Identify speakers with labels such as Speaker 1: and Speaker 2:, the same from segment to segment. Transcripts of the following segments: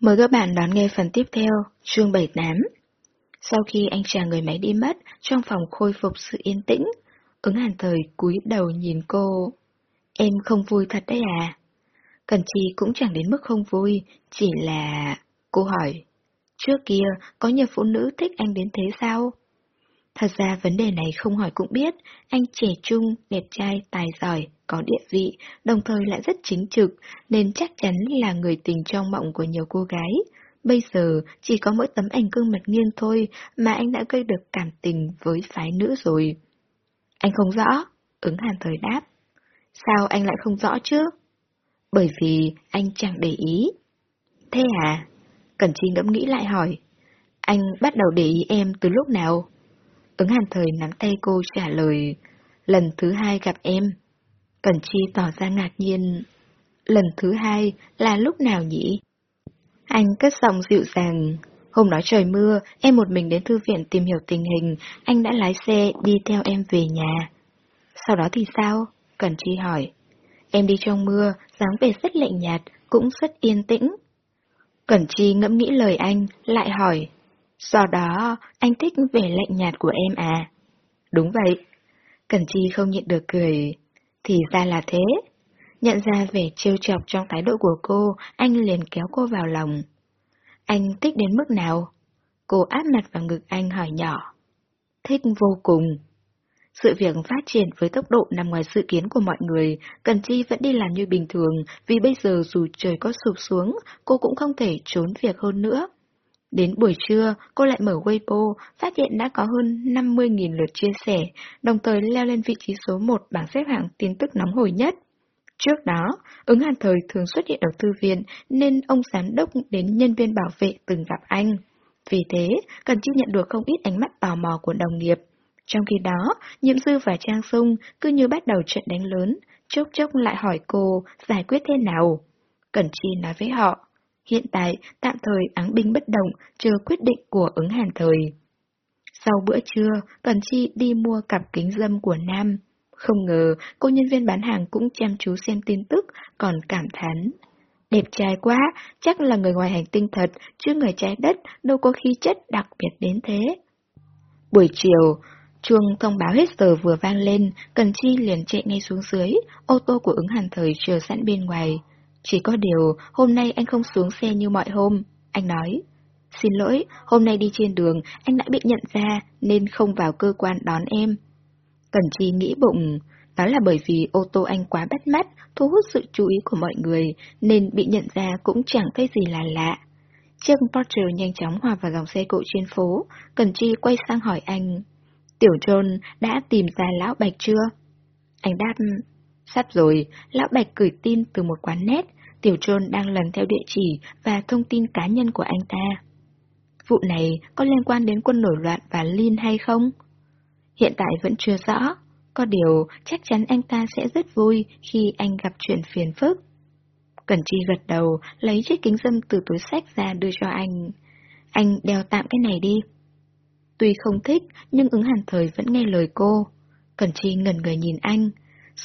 Speaker 1: Mời các bạn đón nghe phần tiếp theo, chương 78. Sau khi anh chàng người máy đi mất, trong phòng khôi phục sự yên tĩnh, ứng hàn thời cúi đầu nhìn cô. Em không vui thật đấy à? Cần chi cũng chẳng đến mức không vui, chỉ là... Cô hỏi, trước kia có nhiều phụ nữ thích anh đến thế sao? Thật ra vấn đề này không hỏi cũng biết, anh trẻ trung, đẹp trai, tài giỏi, có địa vị, đồng thời lại rất chính trực, nên chắc chắn là người tình trong mộng của nhiều cô gái. Bây giờ, chỉ có mỗi tấm ảnh gương mặt nghiêng thôi mà anh đã gây được cảm tình với phái nữ rồi. Anh không rõ, ứng hàn thời đáp. Sao anh lại không rõ chứ? Bởi vì anh chẳng để ý. Thế à? Cẩn Chi ngẫm nghĩ lại hỏi. Anh bắt đầu để ý em từ lúc nào? Ứng hàn thời nắm tay cô trả lời. Lần thứ hai gặp em. Cẩn Chi tỏ ra ngạc nhiên. Lần thứ hai là lúc nào nhỉ? Anh cất giọng dịu dàng. Hôm đó trời mưa, em một mình đến thư viện tìm hiểu tình hình, anh đã lái xe đi theo em về nhà. Sau đó thì sao? Cẩn Chi hỏi. Em đi trong mưa, dáng vẻ rất lạnh nhạt, cũng rất yên tĩnh. Cẩn Chi ngẫm nghĩ lời anh, lại hỏi. Do đó, anh thích vẻ lạnh nhạt của em à? Đúng vậy. cần Chi không nhịn được cười. Thì ra là thế. Nhận ra vẻ trêu chọc trong thái độ của cô, anh liền kéo cô vào lòng. Anh thích đến mức nào? Cô áp mặt vào ngực anh hỏi nhỏ. Thích vô cùng. Sự việc phát triển với tốc độ nằm ngoài dự kiến của mọi người, Cần Chi vẫn đi làm như bình thường, vì bây giờ dù trời có sụp xuống, cô cũng không thể trốn việc hơn nữa. Đến buổi trưa, cô lại mở Weibo, phát hiện đã có hơn 50.000 lượt chia sẻ, đồng thời leo lên vị trí số 1 bảng xếp hạng tin tức nóng hổi nhất. Trước đó, ứng hàn thời thường xuất hiện ở thư viện nên ông giám đốc đến nhân viên bảo vệ từng gặp anh. Vì thế, Cần Chi nhận được không ít ánh mắt tò mò của đồng nghiệp. Trong khi đó, Nhiệm Dư và Trang Sung cứ như bắt đầu trận đánh lớn, chốc chốc lại hỏi cô giải quyết thế nào. Cẩn Chi nói với họ, hiện tại tạm thời áng binh bất động, chờ quyết định của ứng hàn thời. Sau bữa trưa, Cần Chi đi mua cặp kính dâm của Nam. Không ngờ, cô nhân viên bán hàng cũng chăm chú xem tin tức, còn cảm thán. Đẹp trai quá, chắc là người ngoài hành tinh thật, chứ người trái đất đâu có khí chất đặc biệt đến thế. Buổi chiều, chuông thông báo hết giờ vừa vang lên, Cần Chi liền chạy ngay xuống dưới, ô tô của ứng hàn thời chờ sẵn bên ngoài. Chỉ có điều, hôm nay anh không xuống xe như mọi hôm, anh nói. Xin lỗi, hôm nay đi trên đường, anh đã bị nhận ra nên không vào cơ quan đón em. Cần Chi nghĩ bụng, đó là bởi vì ô tô anh quá bắt mắt, thu hút sự chú ý của mọi người, nên bị nhận ra cũng chẳng thấy gì là lạ. Chiếc Porsche nhanh chóng hòa vào dòng xe cộ trên phố, Cần Chi quay sang hỏi anh. Tiểu John đã tìm ra Lão Bạch chưa? Anh đáp, sắp rồi, Lão Bạch gửi tin từ một quán nét, Tiểu trôn đang lần theo địa chỉ và thông tin cá nhân của anh ta. Vụ này có liên quan đến quân nổi loạn và Lin hay không? Hiện tại vẫn chưa rõ, có điều chắc chắn anh ta sẽ rất vui khi anh gặp chuyện phiền phức. Cẩn Chi gật đầu, lấy chiếc kính dâm từ túi sách ra đưa cho anh. Anh đeo tạm cái này đi. Tuy không thích, nhưng ứng hàn thời vẫn nghe lời cô. Cẩn Chi ngẩn người nhìn anh.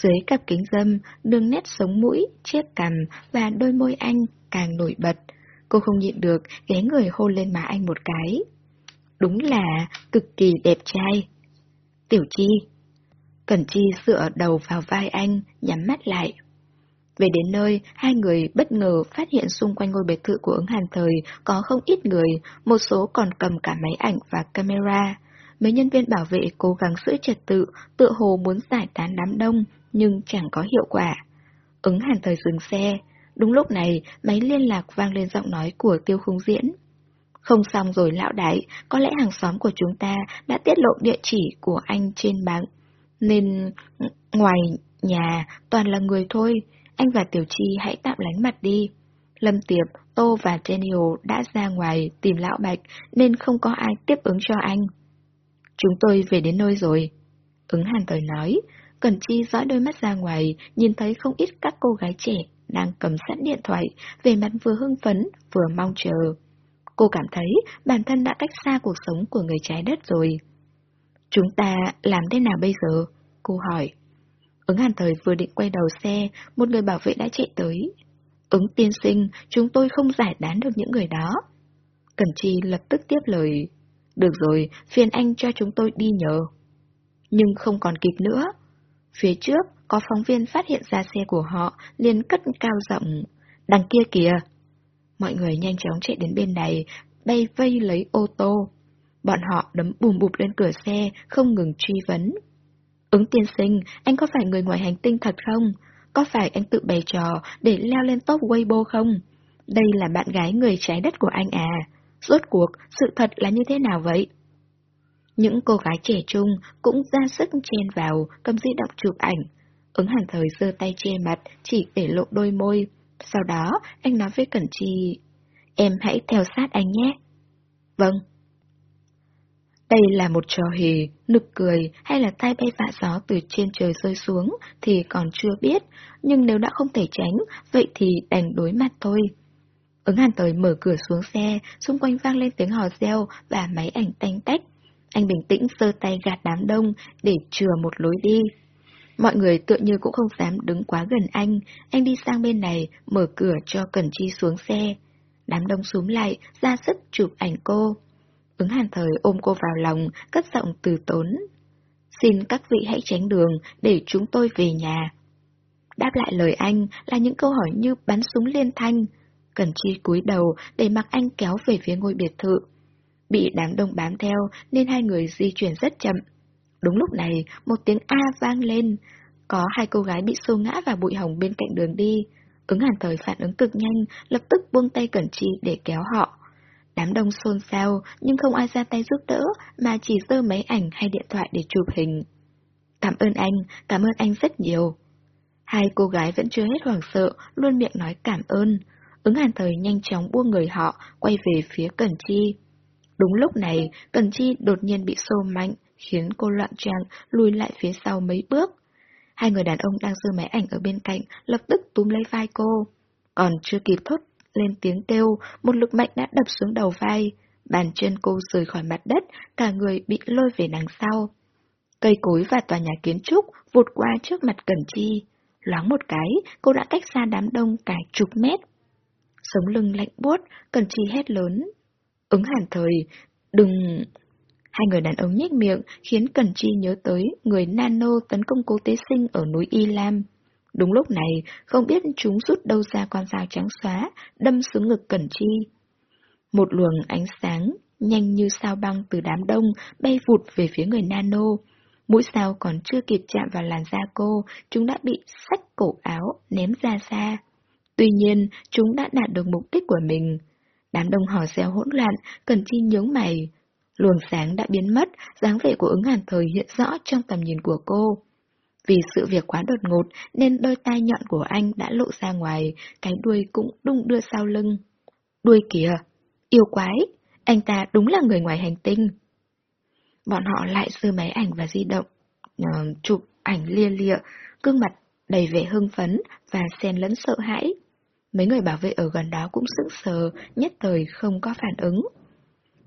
Speaker 1: Dưới cặp kính dâm, đường nét sống mũi, chiếc cằm và đôi môi anh càng nổi bật. Cô không nhịn được, ghé người hôn lên má anh một cái. Đúng là cực kỳ đẹp trai. Tiểu Chi. Cẩn Chi dựa đầu vào vai anh, nhắm mắt lại. Về đến nơi, hai người bất ngờ phát hiện xung quanh ngôi biệt thự của ứng hàn thời có không ít người, một số còn cầm cả máy ảnh và camera. Mấy nhân viên bảo vệ cố gắng giữ trật tự, tựa hồ muốn giải tán đám đông, nhưng chẳng có hiệu quả. Ứng hàn thời dừng xe. Đúng lúc này, máy liên lạc vang lên giọng nói của tiêu khung diễn. Không xong rồi lão đại, có lẽ hàng xóm của chúng ta đã tiết lộ địa chỉ của anh trên bảng. Nên ngoài nhà toàn là người thôi, anh và Tiểu Chi hãy tạm lánh mặt đi. Lâm Tiệp, Tô và Daniel đã ra ngoài tìm lão Bạch nên không có ai tiếp ứng cho anh. Chúng tôi về đến nơi rồi. Ứng hàn thời nói, Cẩn Chi dõi đôi mắt ra ngoài, nhìn thấy không ít các cô gái trẻ đang cầm sẵn điện thoại, về mặt vừa hưng phấn, vừa mong chờ. Cô cảm thấy bản thân đã cách xa cuộc sống của người trái đất rồi. Chúng ta làm thế nào bây giờ? Cô hỏi. Ứng hàn thời vừa định quay đầu xe, một người bảo vệ đã chạy tới. Ứng tiên sinh, chúng tôi không giải đán được những người đó. Cẩn Chi lập tức tiếp lời. Được rồi, phiền anh cho chúng tôi đi nhờ. Nhưng không còn kịp nữa. Phía trước, có phóng viên phát hiện ra xe của họ, liền cất cao rộng. Đằng kia kìa! Mọi người nhanh chóng chạy đến bên này, bay vây lấy ô tô. Bọn họ đấm bùm bụp lên cửa xe, không ngừng truy vấn. Ứng tiên sinh, anh có phải người ngoài hành tinh thật không? Có phải anh tự bày trò để leo lên top Weibo không? Đây là bạn gái người trái đất của anh à? Rốt cuộc, sự thật là như thế nào vậy? Những cô gái trẻ trung cũng ra sức chen vào, cầm di động chụp ảnh. Ứng hàn thời giơ tay che mặt, chỉ để lộ đôi môi. Sau đó, anh nói với Cẩn Chi, em hãy theo sát anh nhé. Vâng. Đây là một trò hề, nực cười hay là tay bay vạ gió từ trên trời rơi xuống thì còn chưa biết, nhưng nếu đã không thể tránh, vậy thì đành đối mặt thôi. Ứng hàn tới mở cửa xuống xe, xung quanh vang lên tiếng hò reo và máy ảnh tanh tách. Anh bình tĩnh sơ tay gạt đám đông để chừa một lối đi. Mọi người tựa như cũng không dám đứng quá gần anh, anh đi sang bên này, mở cửa cho Cẩn Chi xuống xe. Đám đông xuống lại, ra sức chụp ảnh cô. Ứng hàn thời ôm cô vào lòng, cất giọng từ tốn. Xin các vị hãy tránh đường để chúng tôi về nhà. Đáp lại lời anh là những câu hỏi như bắn súng liên thanh. cẩn Chi cúi đầu để mặc anh kéo về phía ngôi biệt thự. Bị đám đông bám theo nên hai người di chuyển rất chậm. Đúng lúc này, một tiếng A vang lên. Có hai cô gái bị xô ngã vào bụi hồng bên cạnh đường đi. Ứng hàn thời phản ứng cực nhanh, lập tức buông tay Cẩn Chi để kéo họ. Đám đông xôn xao, nhưng không ai ra tay giúp đỡ, mà chỉ dơ máy ảnh hay điện thoại để chụp hình. Cảm ơn anh, cảm ơn anh rất nhiều. Hai cô gái vẫn chưa hết hoảng sợ, luôn miệng nói cảm ơn. Ứng hàn thời nhanh chóng buông người họ, quay về phía Cẩn Chi. Đúng lúc này, Cẩn Chi đột nhiên bị xô mạnh, khiến cô loạn trạng lùi lại phía sau mấy bước. Hai người đàn ông đang giơ máy ảnh ở bên cạnh, lập tức túm lấy vai cô. Còn chưa kịp thốt lên tiếng kêu, một lực mạnh đã đập xuống đầu vai. Bàn chân cô rời khỏi mặt đất, cả người bị lôi về đằng sau. Cây cối và tòa nhà kiến trúc vụt qua trước mặt Cẩn Chi. Loáng một cái, cô đã cách xa đám đông cả chục mét. Sống lưng lạnh buốt, Cẩn Chi hét lớn. Ứng hàn thời, đừng... Hai người đàn ông nhếch miệng khiến Cẩn Chi nhớ tới người nano tấn công cố tế sinh ở núi Y Lam. Đúng lúc này, không biết chúng rút đâu ra con dao trắng xóa, đâm xuống ngực Cẩn Chi. Một luồng ánh sáng, nhanh như sao băng từ đám đông, bay vụt về phía người nano. Mũi sao còn chưa kịp chạm vào làn da cô, chúng đã bị sách cổ áo, ném ra xa. Tuy nhiên, chúng đã đạt được mục đích của mình. Đám đông hò reo hỗn loạn, Cần Chi nhướng mày. Luồng sáng đã biến mất, dáng vẻ của ứng hàn thời hiện rõ trong tầm nhìn của cô. Vì sự việc quá đột ngột nên đôi tai nhọn của anh đã lộ ra ngoài, cái đuôi cũng đung đưa sau lưng. Đuôi kìa! Yêu quái! Anh ta đúng là người ngoài hành tinh. Bọn họ lại giơ máy ảnh và di động, uh, chụp ảnh lia lịa, gương mặt đầy vẻ hưng phấn và xen lẫn sợ hãi. Mấy người bảo vệ ở gần đó cũng sững sờ, nhất thời không có phản ứng.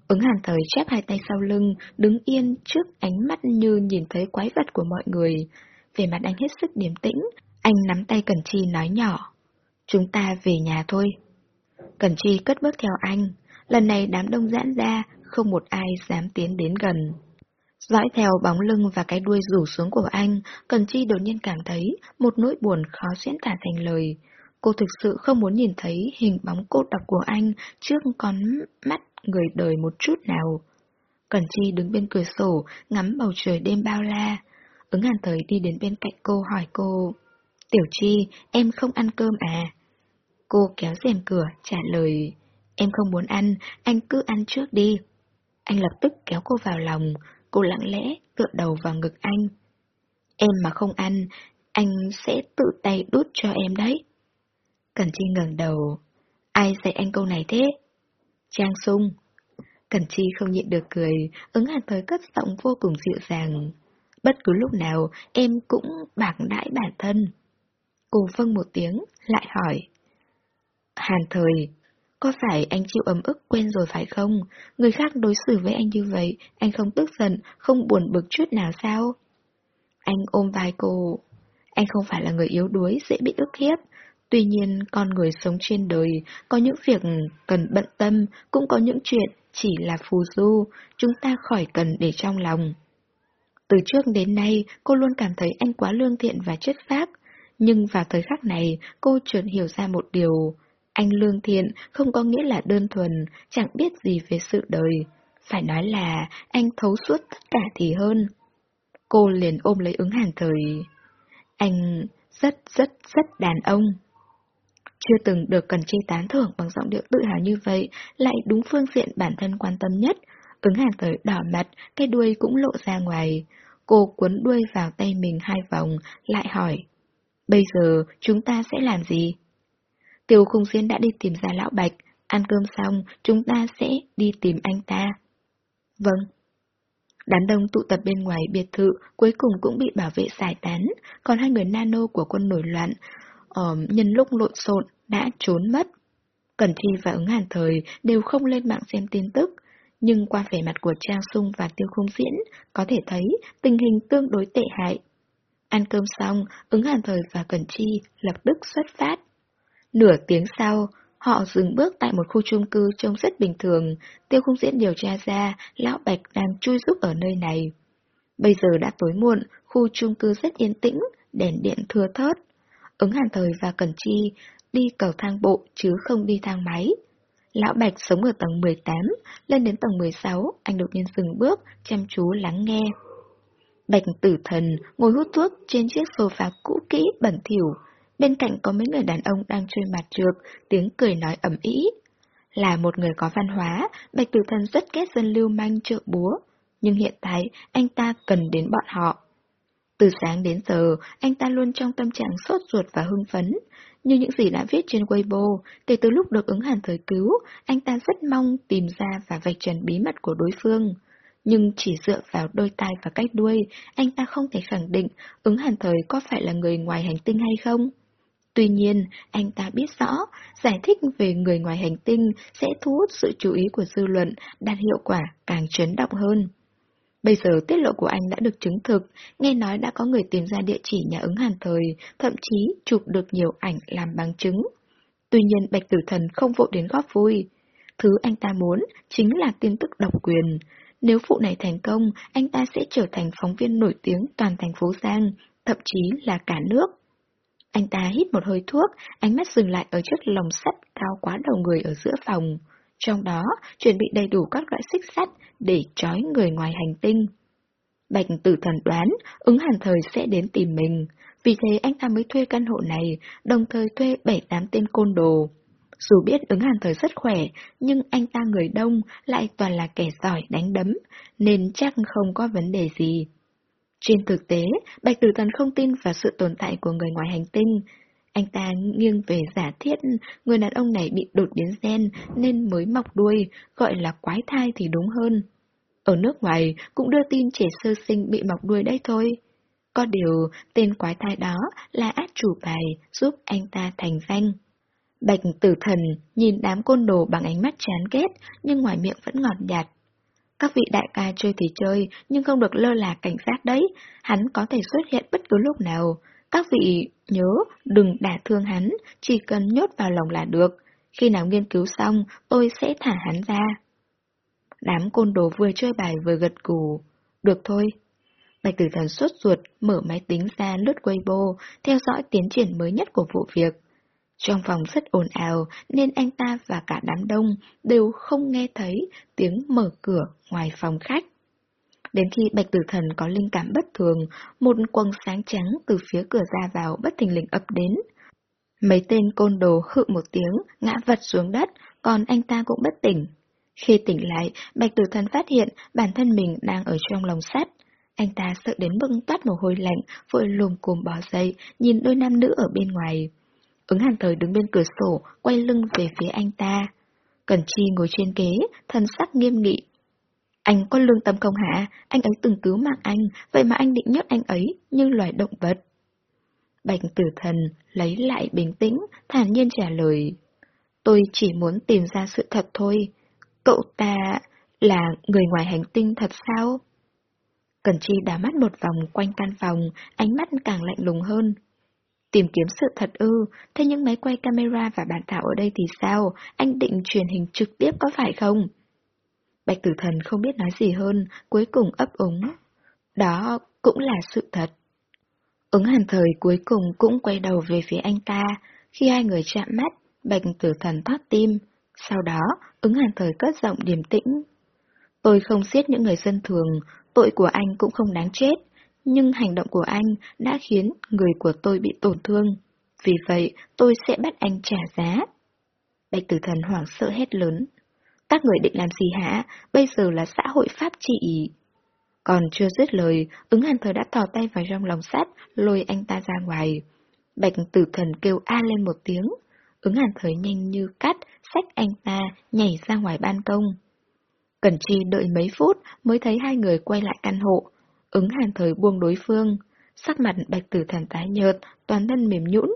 Speaker 1: Ứng hàn thời chép hai tay sau lưng, đứng yên trước ánh mắt như nhìn thấy quái vật của mọi người. Về mặt anh hết sức điềm tĩnh, anh nắm tay Cẩn Chi nói nhỏ. Chúng ta về nhà thôi. Cẩn Chi cất bước theo anh. Lần này đám đông giãn ra, không một ai dám tiến đến gần. Dõi theo bóng lưng và cái đuôi rủ xuống của anh, Cần Chi đột nhiên cảm thấy một nỗi buồn khó diễn tả thành lời. Cô thực sự không muốn nhìn thấy hình bóng cô độc của anh trước con mắt người đời một chút nào. Cần Chi đứng bên cửa sổ, ngắm bầu trời đêm bao la. Ứng hàn thời đi đến bên cạnh cô hỏi cô, Tiểu Chi, em không ăn cơm à? Cô kéo rèm cửa, trả lời, em không muốn ăn, anh cứ ăn trước đi. Anh lập tức kéo cô vào lòng, cô lặng lẽ tựa đầu vào ngực anh. Em mà không ăn, anh sẽ tự tay đút cho em đấy. Cần Chi ngẩng đầu. Ai dạy anh câu này thế? Trang sung. Cần Chi không nhịn được cười, ứng hàn thời cất giọng vô cùng dịu dàng. Bất cứ lúc nào em cũng bạc đãi bản thân. Cô vâng một tiếng, lại hỏi. Hàn thời, có phải anh chịu ấm ức quen rồi phải không? Người khác đối xử với anh như vậy, anh không tức giận, không buồn bực chút nào sao? Anh ôm vai cô. Anh không phải là người yếu đuối, dễ bị ức hiếp. Tuy nhiên, con người sống trên đời, có những việc cần bận tâm, cũng có những chuyện chỉ là phù du, chúng ta khỏi cần để trong lòng. Từ trước đến nay, cô luôn cảm thấy anh quá lương thiện và chất phác, nhưng vào thời khắc này, cô chợt hiểu ra một điều. Anh lương thiện không có nghĩa là đơn thuần, chẳng biết gì về sự đời. Phải nói là anh thấu suốt tất cả thì hơn. Cô liền ôm lấy ứng hàn thời. Anh rất rất rất đàn ông. Chưa từng được cần chi tán thưởng bằng giọng điệu tự hào như vậy, lại đúng phương diện bản thân quan tâm nhất. Ứng hàn tới đỏ mặt, cái đuôi cũng lộ ra ngoài. Cô cuốn đuôi vào tay mình hai vòng, lại hỏi. Bây giờ chúng ta sẽ làm gì? Tiêu khung xuyên đã đi tìm ra lão bạch, ăn cơm xong chúng ta sẽ đi tìm anh ta. Vâng. Đám đông tụ tập bên ngoài biệt thự cuối cùng cũng bị bảo vệ giải tán, còn hai người nano của quân nổi loạn, uh, nhân lúc lộn xộn, đã trốn mất. Cẩn Thi và ứng hàn thời đều không lên mạng xem tin tức, nhưng qua vẻ mặt của Trang Sung và Tiêu Khung Diễn, có thể thấy tình hình tương đối tệ hại. Ăn cơm xong, ứng hàn thời và Cẩn Chi lập tức xuất phát. Nửa tiếng sau, họ dừng bước tại một khu chung cư trông rất bình thường, Tiêu Khung Diễn điều tra ra Lão Bạch đang chui giúp ở nơi này. Bây giờ đã tối muộn, khu chung cư rất yên tĩnh, đèn điện thưa thớt. Ứng hàn thời và Cẩn Chi đi cầu thang bộ chứ không đi thang máy. Lão Bạch sống ở tầng 18, lên đến tầng 16, anh đột nhiên dừng bước, chăm chú lắng nghe. Bạch tử thần ngồi hút thuốc trên chiếc sofa cũ kỹ bẩn thỉu. Bên cạnh có mấy người đàn ông đang chơi mặt trượt, tiếng cười nói ẩm ý. Là một người có văn hóa, Bạch tử thần rất ghét dân lưu manh trợ búa. Nhưng hiện tại, anh ta cần đến bọn họ. Từ sáng đến giờ, anh ta luôn trong tâm trạng sốt ruột và hưng phấn. Như những gì đã viết trên Weibo, kể từ lúc được ứng hàn thời cứu, anh ta rất mong tìm ra và vạch trần bí mật của đối phương. Nhưng chỉ dựa vào đôi tai và cách đuôi, anh ta không thể khẳng định ứng hàn thời có phải là người ngoài hành tinh hay không. Tuy nhiên, anh ta biết rõ, giải thích về người ngoài hành tinh sẽ thu hút sự chú ý của dư luận, đạt hiệu quả càng chấn động hơn. Bây giờ tiết lộ của anh đã được chứng thực, nghe nói đã có người tìm ra địa chỉ nhà ứng hàn thời, thậm chí chụp được nhiều ảnh làm bằng chứng. Tuy nhiên Bạch Tử Thần không vội đến góp vui. Thứ anh ta muốn chính là tin tức độc quyền. Nếu vụ này thành công, anh ta sẽ trở thành phóng viên nổi tiếng toàn thành phố Giang, thậm chí là cả nước. Anh ta hít một hơi thuốc, ánh mắt dừng lại ở chiếc lồng sắt cao quá đầu người ở giữa phòng. Trong đó, chuẩn bị đầy đủ các loại xích sắt để trói người ngoài hành tinh. Bạch tử thần đoán, ứng hàn thời sẽ đến tìm mình. Vì thế anh ta mới thuê căn hộ này, đồng thời thuê 7-8 tên côn đồ. Dù biết ứng hàn thời rất khỏe, nhưng anh ta người đông lại toàn là kẻ giỏi đánh đấm, nên chắc không có vấn đề gì. Trên thực tế, Bạch Tử Thần không tin vào sự tồn tại của người ngoài hành tinh. Anh ta nghiêng về giả thiết người đàn ông này bị đột biến gen nên mới mọc đuôi, gọi là quái thai thì đúng hơn. Ở nước ngoài cũng đưa tin trẻ sơ sinh bị mọc đuôi đấy thôi. Có điều, tên quái thai đó là át chủ bài giúp anh ta thành danh. Bạch tử thần nhìn đám côn đồ bằng ánh mắt chán ghét, nhưng ngoài miệng vẫn ngọt nhạt. Các vị đại ca chơi thì chơi, nhưng không được lơ là cảnh giác đấy, hắn có thể xuất hiện bất cứ lúc nào. Các vị nhớ đừng đả thương hắn, chỉ cần nhốt vào lòng là được. Khi nào nghiên cứu xong, tôi sẽ thả hắn ra. Đám côn đồ vừa chơi bài vừa gật gù. Được thôi. Bạch tử thần suốt ruột, mở máy tính ra lướt Weibo, theo dõi tiến triển mới nhất của vụ việc. Trong phòng rất ồn ào nên anh ta và cả đám đông đều không nghe thấy tiếng mở cửa ngoài phòng khách. Đến khi Bạch Tử Thần có linh cảm bất thường, một quầng sáng trắng từ phía cửa ra vào bất thình lình ập đến. Mấy tên côn đồ hự một tiếng, ngã vật xuống đất, còn anh ta cũng bất tỉnh. Khi tỉnh lại, Bạch Tử Thần phát hiện bản thân mình đang ở trong lồng sắt. Anh ta sợ đến mức toát mồ hôi lạnh, vội lùm cùm bỏ dậy, nhìn đôi nam nữ ở bên ngoài. Ứng hàn thời đứng bên cửa sổ, quay lưng về phía anh ta. Cẩn Chi ngồi trên ghế, thân sắc nghiêm nghị. Anh có lương tâm không hả? Anh ấy từng cứu mạng anh, vậy mà anh định nhốt anh ấy như loài động vật. Bạch tử thần lấy lại bình tĩnh, thản nhiên trả lời. Tôi chỉ muốn tìm ra sự thật thôi. Cậu ta là người ngoài hành tinh thật sao? Cẩn Chi đá mắt một vòng quanh căn phòng, ánh mắt càng lạnh lùng hơn. Tìm kiếm sự thật ư, thế những máy quay camera và bàn thảo ở đây thì sao? Anh định truyền hình trực tiếp có phải không? Bạch tử thần không biết nói gì hơn, cuối cùng ấp úng. Đó cũng là sự thật. Ứng hàn thời cuối cùng cũng quay đầu về phía anh ta, khi hai người chạm mắt, bạch tử thần thoát tim. Sau đó, ứng hàn thời cất giọng điềm tĩnh. Tôi không giết những người dân thường, tội của anh cũng không đáng chết, nhưng hành động của anh đã khiến người của tôi bị tổn thương. Vì vậy, tôi sẽ bắt anh trả giá. Bạch tử thần hoảng sợ hét lớn. Các người định làm gì hả? Bây giờ là xã hội pháp trị. Còn chưa dứt lời, ứng hàn thời đã thò tay vào trong lòng sắt, lôi anh ta ra ngoài. Bạch tử thần kêu a lên một tiếng. Ứng hàn thời nhanh như cắt, xách anh ta, nhảy ra ngoài ban công. Cẩn Chi đợi mấy phút mới thấy hai người quay lại căn hộ. Ứng hàn thời buông đối phương. Sắc mặt bạch tử thần tái nhợt, toàn thân mềm nhũn.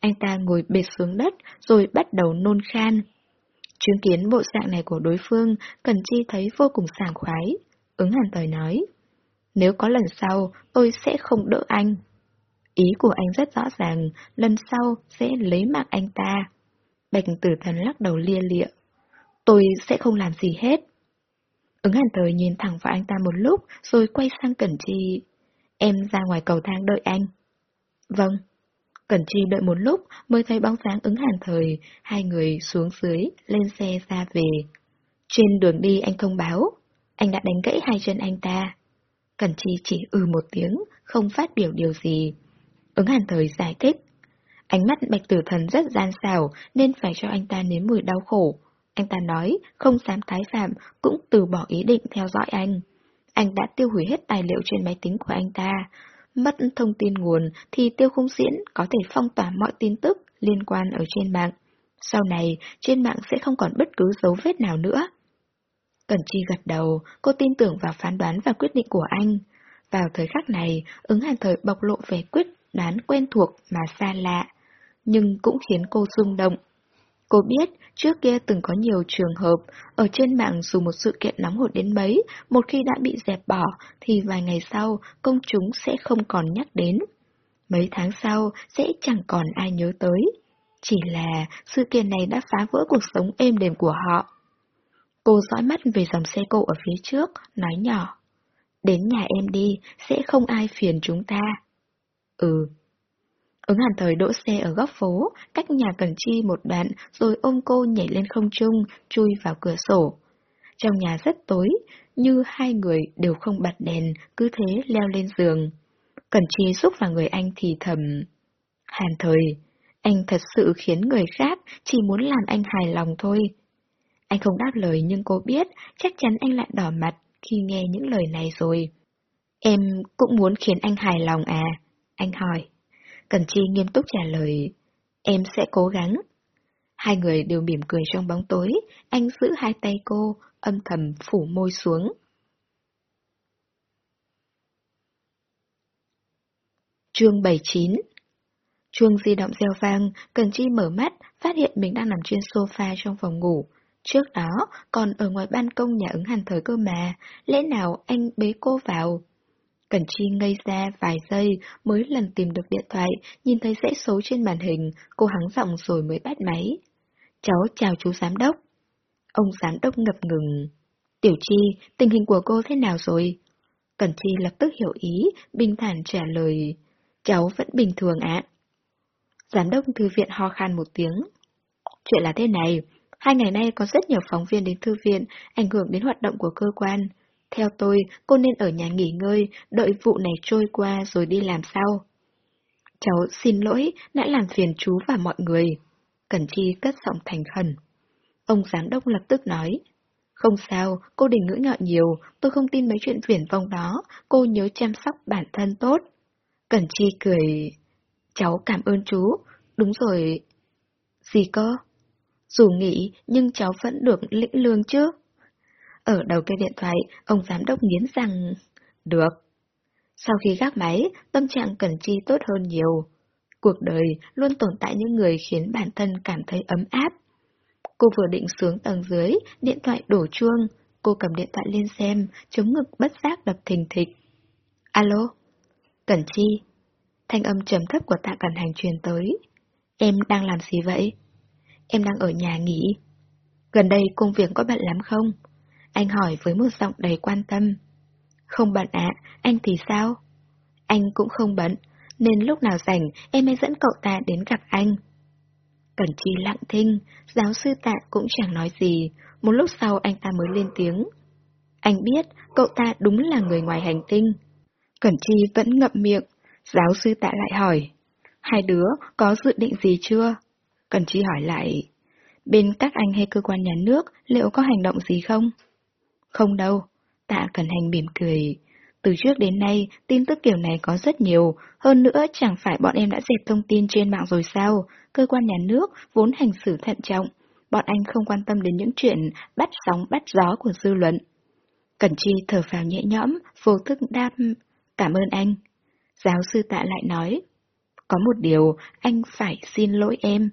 Speaker 1: Anh ta ngồi bệt xuống đất rồi bắt đầu nôn khan. Chứng kiến bộ dạng này của đối phương, Cẩn Chi thấy vô cùng sảng khoái. Ứng hàn thời nói, nếu có lần sau, tôi sẽ không đỡ anh. Ý của anh rất rõ ràng, lần sau sẽ lấy mạng anh ta. Bạch tử thần lắc đầu lia lịa. Tôi sẽ không làm gì hết. Ứng hàn thời nhìn thẳng vào anh ta một lúc, rồi quay sang Cẩn Chi. Em ra ngoài cầu thang đợi anh. Vâng. Cẩn Chi đợi một lúc mới thấy bóng dáng ứng hàn thời, hai người xuống dưới, lên xe ra về. Trên đường đi anh thông báo, anh đã đánh gãy hai chân anh ta. Cẩn Chi chỉ ừ một tiếng, không phát biểu điều gì. Ứng hàn thời giải thích. Ánh mắt bạch tử thần rất gian xảo nên phải cho anh ta nếm mùi đau khổ. Anh ta nói không dám tái phạm cũng từ bỏ ý định theo dõi anh. Anh đã tiêu hủy hết tài liệu trên máy tính của anh ta. Mất thông tin nguồn thì tiêu khung diễn có thể phong tỏa mọi tin tức liên quan ở trên mạng. Sau này, trên mạng sẽ không còn bất cứ dấu vết nào nữa. Cẩn Chi gật đầu, cô tin tưởng vào phán đoán và quyết định của anh. Vào thời khắc này, ứng hàn thời bộc lộ về quyết đoán quen thuộc mà xa lạ, nhưng cũng khiến cô rung động. Cô biết, trước kia từng có nhiều trường hợp, ở trên mạng dù một sự kiện nóng hổi đến mấy, một khi đã bị dẹp bỏ, thì vài ngày sau, công chúng sẽ không còn nhắc đến. Mấy tháng sau, sẽ chẳng còn ai nhớ tới. Chỉ là sự kiện này đã phá vỡ cuộc sống êm đềm của họ. Cô dõi mắt về dòng xe cộ ở phía trước, nói nhỏ. Đến nhà em đi, sẽ không ai phiền chúng ta. Ừ. Ứng hàn thời đỗ xe ở góc phố, cách nhà Cần Chi một đoạn, rồi ôm cô nhảy lên không trung, chui vào cửa sổ. Trong nhà rất tối, như hai người đều không bật đèn, cứ thế leo lên giường. Cần Chi xúc vào người anh thì thầm. Hàn thời, anh thật sự khiến người khác chỉ muốn làm anh hài lòng thôi. Anh không đáp lời nhưng cô biết chắc chắn anh lại đỏ mặt khi nghe những lời này rồi. Em cũng muốn khiến anh hài lòng à? Anh hỏi. Cần Chi nghiêm túc trả lời. Em sẽ cố gắng. Hai người đều mỉm cười trong bóng tối, anh giữ hai tay cô, âm thầm phủ môi xuống. Chương 79 Chuông di động reo vang, Cần Chi mở mắt, phát hiện mình đang nằm trên sofa trong phòng ngủ. Trước đó, còn ở ngoài ban công nhà ứng hàn thời cơ mà, lẽ nào anh bế cô vào? Cẩn Chi ngây ra vài giây mới lần tìm được điện thoại, nhìn thấy dãy số trên màn hình, cô hắng giọng rồi mới bắt máy. Cháu chào chú giám đốc. Ông giám đốc ngập ngừng. Tiểu Chi, tình hình của cô thế nào rồi? Cẩn Chi lập tức hiểu ý, bình thản trả lời. Cháu vẫn bình thường ạ. Giám đốc thư viện ho khan một tiếng. Chuyện là thế này, Hai ngày nay có rất nhiều phóng viên đến thư viện, ảnh hưởng đến hoạt động của cơ quan. Theo tôi, cô nên ở nhà nghỉ ngơi, đợi vụ này trôi qua rồi đi làm sau. Cháu xin lỗi, đã làm phiền chú và mọi người. Cẩn Chi cất giọng thành khẩn. Ông giám đốc lập tức nói. Không sao, cô đừng ngữ ngợ nhiều, tôi không tin mấy chuyện viển vông đó, cô nhớ chăm sóc bản thân tốt. Cẩn Chi cười. Cháu cảm ơn chú. Đúng rồi. Gì cơ? Dù nghỉ, nhưng cháu vẫn được lĩnh lương chứ. Ở đầu cây điện thoại, ông giám đốc nghiến rằng... Được. Sau khi gác máy, tâm trạng Cẩn Chi tốt hơn nhiều. Cuộc đời luôn tồn tại những người khiến bản thân cảm thấy ấm áp. Cô vừa định xuống tầng dưới, điện thoại đổ chuông. Cô cầm điện thoại lên xem, chống ngực bất giác đập thình thịch. Alo? Cẩn Chi? thanh âm trầm thấp của tạ cẩn hành truyền tới. Em đang làm gì vậy? Em đang ở nhà nghỉ. Gần đây công việc có bận lắm không? Anh hỏi với một giọng đầy quan tâm. Không bận ạ, anh thì sao? Anh cũng không bận, nên lúc nào rảnh em mới dẫn cậu ta đến gặp anh. Cẩn Chi lặng thinh, giáo sư tạ cũng chẳng nói gì, một lúc sau anh ta mới lên tiếng. Anh biết cậu ta đúng là người ngoài hành tinh. Cẩn Chi vẫn ngậm miệng, giáo sư tạ lại hỏi. Hai đứa có dự định gì chưa? Cẩn Chi hỏi lại. Bên các anh hay cơ quan nhà nước liệu có hành động gì không? Không đâu, tạ Cẩn Hành mỉm cười. Từ trước đến nay, tin tức kiểu này có rất nhiều, hơn nữa chẳng phải bọn em đã dẹp thông tin trên mạng rồi sao, cơ quan nhà nước vốn hành xử thận trọng, bọn anh không quan tâm đến những chuyện bắt sóng bắt gió của dư luận. Cẩn Chi thở phào nhẹ nhõm, vô thức đáp, cảm ơn anh. Giáo sư tạ lại nói, có một điều, anh phải xin lỗi em.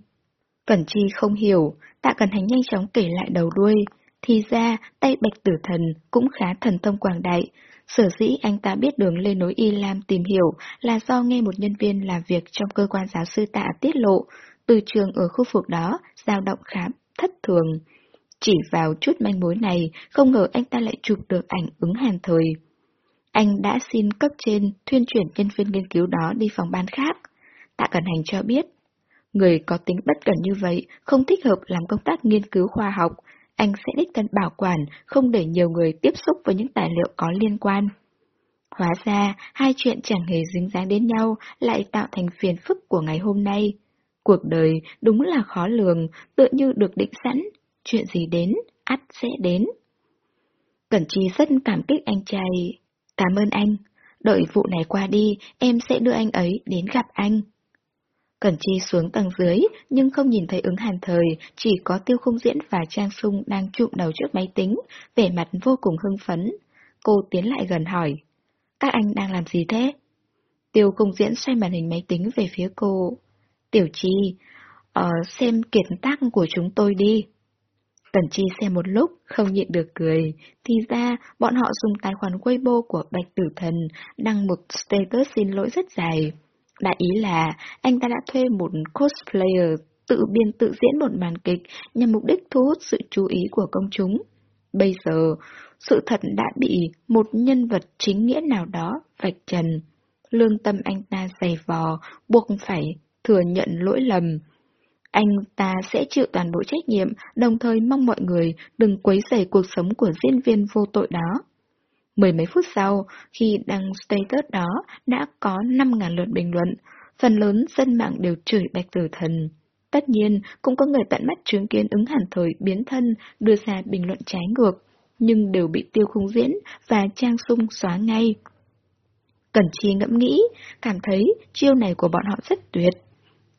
Speaker 1: Cẩn Chi không hiểu, tạ Cẩn Hành nhanh chóng kể lại đầu đuôi. Thì ra, tay bạch tử thần cũng khá thần thông quảng đại. Sở dĩ anh ta biết đường lên núi Y Lam tìm hiểu là do nghe một nhân viên làm việc trong cơ quan giáo sư tạ tiết lộ, từ trường ở khu vực đó dao động khá thất thường. Chỉ vào chút manh mối này, không ngờ anh ta lại chụp được ảnh ứng hàn thời. Anh đã xin cấp trên thuyên chuyển nhân viên nghiên cứu đó đi phòng ban khác. Tạ Cẩn Hành cho biết, người có tính bất cẩn như vậy không thích hợp làm công tác nghiên cứu khoa học, anh sẽ đích thân bảo quản, không để nhiều người tiếp xúc với những tài liệu có liên quan. Hóa ra, hai chuyện chẳng hề dính dáng đến nhau lại tạo thành phiền phức của ngày hôm nay. Cuộc đời đúng là khó lường, tựa như được định sẵn, chuyện gì đến, ắt sẽ đến. Cẩn Chi rất cảm kích anh trai. Cảm ơn anh, đợi vụ này qua đi, em sẽ đưa anh ấy đến gặp anh. Cẩn Chi xuống tầng dưới, nhưng không nhìn thấy ứng hàn thời, chỉ có tiêu không diễn và Trang Sung đang chụm đầu trước máy tính, vẻ mặt vô cùng hưng phấn. Cô tiến lại gần hỏi, các anh đang làm gì thế? Tiêu không diễn xoay màn hình máy tính về phía cô. Tiểu Chi, ờ, xem kiệt tác của chúng tôi đi. Cẩn Chi xem một lúc, không nhịn được cười. Thì ra, bọn họ dùng tài khoản Weibo của Bạch Tử Thần đăng một status xin lỗi rất dài. Đại ý là anh ta đã thuê một cosplayer tự biên tự diễn một màn kịch nhằm mục đích thu hút sự chú ý của công chúng. Bây giờ, sự thật đã bị một nhân vật chính nghĩa nào đó vạch trần. Lương tâm anh ta dày vò, buộc phải thừa nhận lỗi lầm. Anh ta sẽ chịu toàn bộ trách nhiệm, đồng thời mong mọi người đừng quấy rầy cuộc sống của diễn viên vô tội đó. Mười mấy phút sau, khi đăng status đó, đã có 5.000 lượt bình luận. Phần lớn dân mạng đều chửi bạch tử thần. Tất nhiên, cũng có người tận mắt chứng kiến ứng hàn thời biến thân đưa ra bình luận trái ngược, nhưng đều bị tiêu khung diễn và trang sung xóa ngay. Cẩn Chi ngẫm nghĩ, cảm thấy chiêu này của bọn họ rất tuyệt.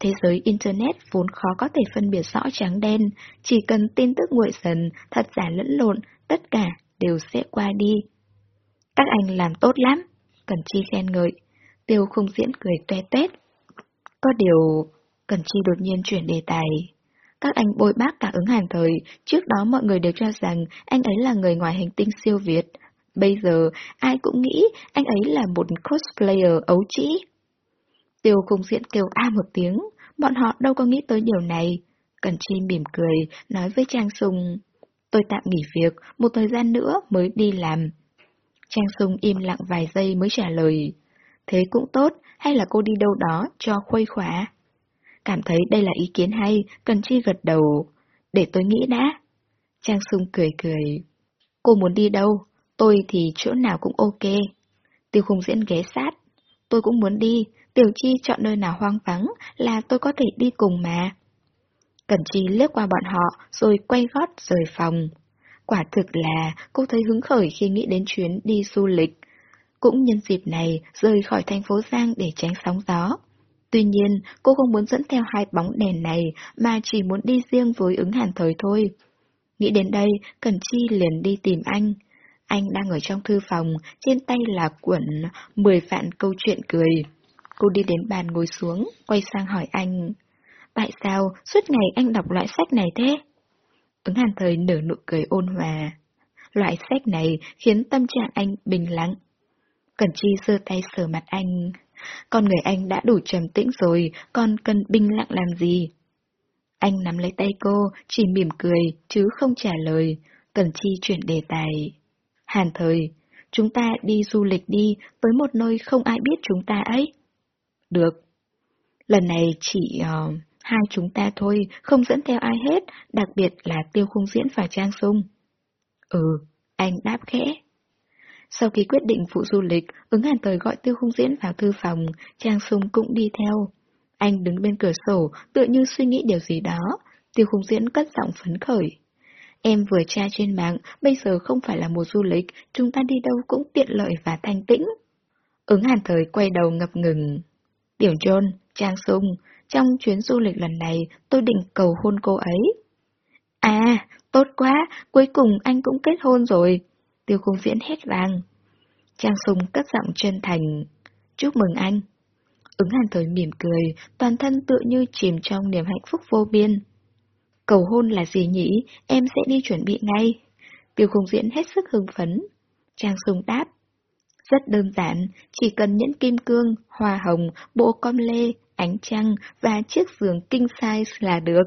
Speaker 1: Thế giới Internet vốn khó có thể phân biệt rõ trắng đen, chỉ cần tin tức nguội dần, thật giả lẫn lộn, tất cả đều sẽ qua đi. Các anh làm tốt lắm, Cần Chi khen ngợi. Tiêu không diễn cười toe tét. Có điều, Cần Chi đột nhiên chuyển đề tài. Các anh bôi bác cả ứng hàn thời, trước đó mọi người đều cho rằng anh ấy là người ngoài hành tinh siêu Việt. Bây giờ, ai cũng nghĩ anh ấy là một cosplayer ấu trĩ. Tiêu không diễn kêu a một tiếng, bọn họ đâu có nghĩ tới điều này. Cần Chi mỉm cười, nói với Trang sùng. Tôi tạm nghỉ việc, một thời gian nữa mới đi làm. Trang Sung im lặng vài giây mới trả lời. Thế cũng tốt, hay là cô đi đâu đó cho khuây khỏa? Cảm thấy đây là ý kiến hay, Cần Chi gật đầu. Để tôi nghĩ đã. Trang Sung cười cười. Cô muốn đi đâu? Tôi thì chỗ nào cũng ok. Tiêu khung diễn ghé sát. Tôi cũng muốn đi, Tiểu Chi chọn nơi nào hoang vắng là tôi có thể đi cùng mà. Cẩn Chi liếc qua bọn họ rồi quay gót rời phòng. Quả thực là cô thấy hứng khởi khi nghĩ đến chuyến đi du lịch. Cũng nhân dịp này rời khỏi thành phố Giang để tránh sóng gió. Tuy nhiên, cô không muốn dẫn theo hai bóng đèn này mà chỉ muốn đi riêng với ứng hàn thời thôi. Nghĩ đến đây, Cần Chi liền đi tìm anh. Anh đang ở trong thư phòng, trên tay là cuộn 10 vạn câu chuyện cười. Cô đi đến bàn ngồi xuống, quay sang hỏi anh. Tại sao suốt ngày anh đọc loại sách này thế? Ứng hàn thời nở nụ cười ôn hòa. Loại sách này khiến tâm trạng anh bình lặng. Cẩn Chi giơ tay sờ mặt anh. Con người anh đã đủ trầm tĩnh rồi, còn cần bình lặng làm gì? Anh nắm lấy tay cô, chỉ mỉm cười, chứ không trả lời. Cẩn Chi chuyển đề tài. Hàn thời, chúng ta đi du lịch đi, tới một nơi không ai biết chúng ta ấy. Được. Lần này chị. uh, hai chúng ta thôi, không dẫn theo ai hết, đặc biệt là Tiêu Khung Diễn và Trang Sung. Ừ, anh đáp khẽ. Sau khi quyết định phụ du lịch, ứng hàn thời gọi Tiêu Khung Diễn vào thư phòng, Trang Sung cũng đi theo. Anh đứng bên cửa sổ, tựa như suy nghĩ điều gì đó. Tiêu Khung Diễn cất giọng phấn khởi. Em vừa tra trên mạng, bây giờ không phải là mùa du lịch, chúng ta đi đâu cũng tiện lợi và thanh tĩnh. Ứng hàn thời quay đầu ngập ngừng. Tiểu John, Trang Sung, trong chuyến du lịch lần này tôi định cầu hôn cô ấy. À, tốt quá, cuối cùng anh cũng kết hôn rồi. Tiêu khung diễn hết vàng. Trang sùng cất giọng chân thành. Chúc mừng anh. Ứng hàn thời mỉm cười, toàn thân tự như chìm trong niềm hạnh phúc vô biên. Cầu hôn là gì nhỉ? Em sẽ đi chuẩn bị ngay. Tiêu khung diễn hết sức hưng phấn. Trang sùng đáp. Rất đơn giản, chỉ cần nhẫn kim cương, hoa hồng, bộ com lê, ánh trăng và chiếc giường king size là được.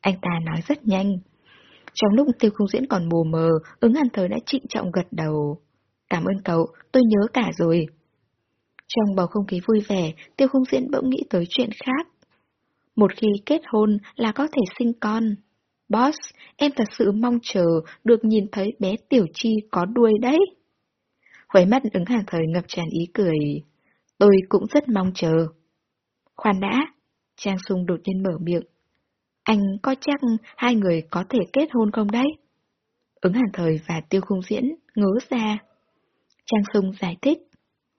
Speaker 1: Anh ta nói rất nhanh. Trong lúc tiêu khung diễn còn mù mờ, ứng hàn thời đã trịnh trọng gật đầu. Cảm ơn cậu, tôi nhớ cả rồi. Trong bầu không khí vui vẻ, tiêu khung diễn bỗng nghĩ tới chuyện khác. Một khi kết hôn là có thể sinh con. Boss, em thật sự mong chờ được nhìn thấy bé Tiểu Chi có đuôi đấy khóe mắt ứng hàng thời ngập tràn ý cười. Tôi cũng rất mong chờ. Khoan đã, Trang Sung đột nhiên mở miệng. Anh có chắc hai người có thể kết hôn không đấy? Ứng hàng thời và tiêu khung diễn ngớ ra. Trang Sung giải thích.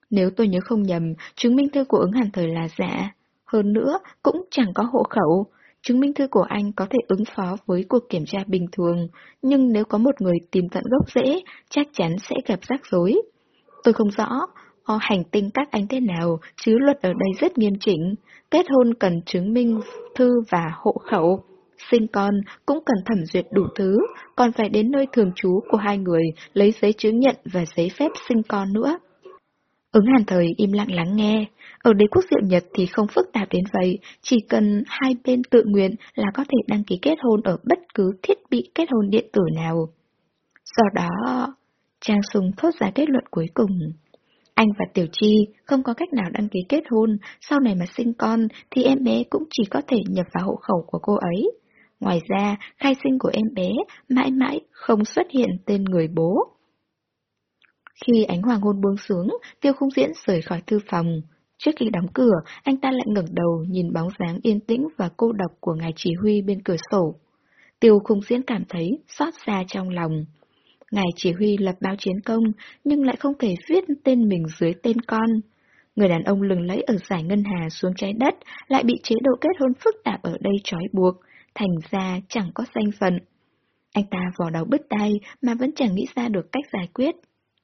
Speaker 1: Nếu tôi nhớ không nhầm, chứng minh thư của ứng hàng thời là giả. Hơn nữa, cũng chẳng có hộ khẩu. Chứng minh thư của anh có thể ứng phó với cuộc kiểm tra bình thường, nhưng nếu có một người tìm tận gốc rễ, chắc chắn sẽ gặp rắc rối. Tôi không rõ o hành tinh các anh thế nào, chứ luật ở đây rất nghiêm chỉnh. Kết hôn cần chứng minh thư và hộ khẩu. Sinh con cũng cần thẩm duyệt đủ thứ, còn phải đến nơi thường trú của hai người lấy giấy chứng nhận và giấy phép sinh con nữa. Ứng hàn thời im lặng lắng nghe. Ở đế quốc diệu Nhật thì không phức tạp đến vậy, chỉ cần hai bên tự nguyện là có thể đăng ký kết hôn ở bất cứ thiết bị kết hôn điện tử nào. Do đó, Trang Sùng thốt ra kết luận cuối cùng. Anh và Tiểu Chi không có cách nào đăng ký kết hôn, sau này mà sinh con thì em bé cũng chỉ có thể nhập vào hộ khẩu của cô ấy. Ngoài ra, khai sinh của em bé mãi mãi không xuất hiện tên người bố. Khi ánh hoàng hôn buông xuống, Tiêu Khung Diễn rời khỏi thư phòng. Trước khi đóng cửa, anh ta lại ngẩng đầu nhìn bóng dáng yên tĩnh và cô độc của ngài chỉ huy bên cửa sổ. Tiêu Khung Diễn cảm thấy xót xa trong lòng. Ngài chỉ huy lập báo chiến công, nhưng lại không thể viết tên mình dưới tên con. Người đàn ông lừng lẫy ở giải ngân hà xuống trái đất lại bị chế độ kết hôn phức tạp ở đây trói buộc, thành ra chẳng có danh phận. Anh ta vò đầu bứt tay mà vẫn chẳng nghĩ ra được cách giải quyết.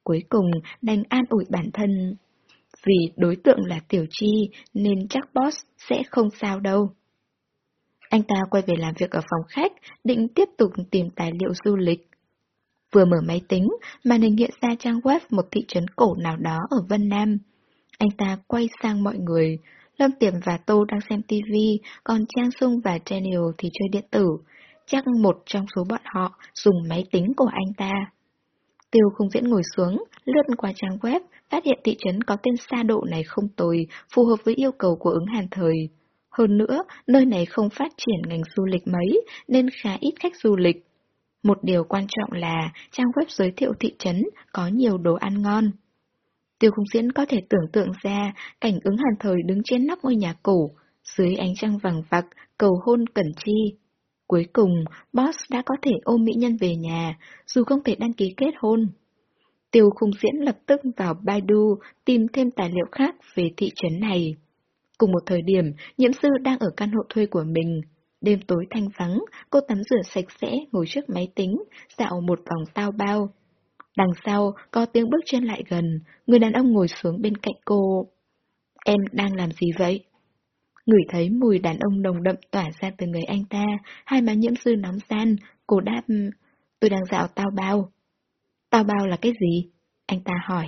Speaker 1: Cuối cùng đành an ủi bản thân. Vì đối tượng là Tiểu Chi nên chắc boss sẽ không sao đâu. Anh ta quay về làm việc ở phòng khách, định tiếp tục tìm tài liệu du lịch. Vừa mở máy tính, màn hình hiện ra trang web một thị trấn cổ nào đó ở Vân Nam. Anh ta quay sang mọi người. Lâm Tiềm và Tô đang xem TV, còn Trang Sung và Daniel thì chơi điện tử. Chắc một trong số bọn họ dùng máy tính của anh ta. Tiêu không diễn ngồi xuống, lướt qua trang web, phát hiện thị trấn có tên xa độ này không tồi, phù hợp với yêu cầu của ứng hàn thời. Hơn nữa, nơi này không phát triển ngành du lịch mấy, nên khá ít khách du lịch. Một điều quan trọng là trang web giới thiệu thị trấn có nhiều đồ ăn ngon. Tiêu khung diễn có thể tưởng tượng ra cảnh ứng hàn thời đứng trên nóc ngôi nhà cổ, dưới ánh trăng vàng vặc, cầu hôn cẩn chi. Cuối cùng, boss đã có thể ôm mỹ nhân về nhà, dù không thể đăng ký kết hôn. Tiêu khung diễn lập tức vào Baidu tìm thêm tài liệu khác về thị trấn này. Cùng một thời điểm, nhiễm sư đang ở căn hộ thuê của mình, Đêm tối thanh vắng, cô tắm rửa sạch sẽ ngồi trước máy tính, dạo một vòng tao bao. Đằng sau, có tiếng bước chân lại gần, người đàn ông ngồi xuống bên cạnh cô. Em đang làm gì vậy? Ngửi thấy mùi đàn ông nồng đậm tỏa ra từ người anh ta, hai má nhiễm sư nóng gian, cô đáp, tôi đang dạo tao bao. Tao bao là cái gì? Anh ta hỏi.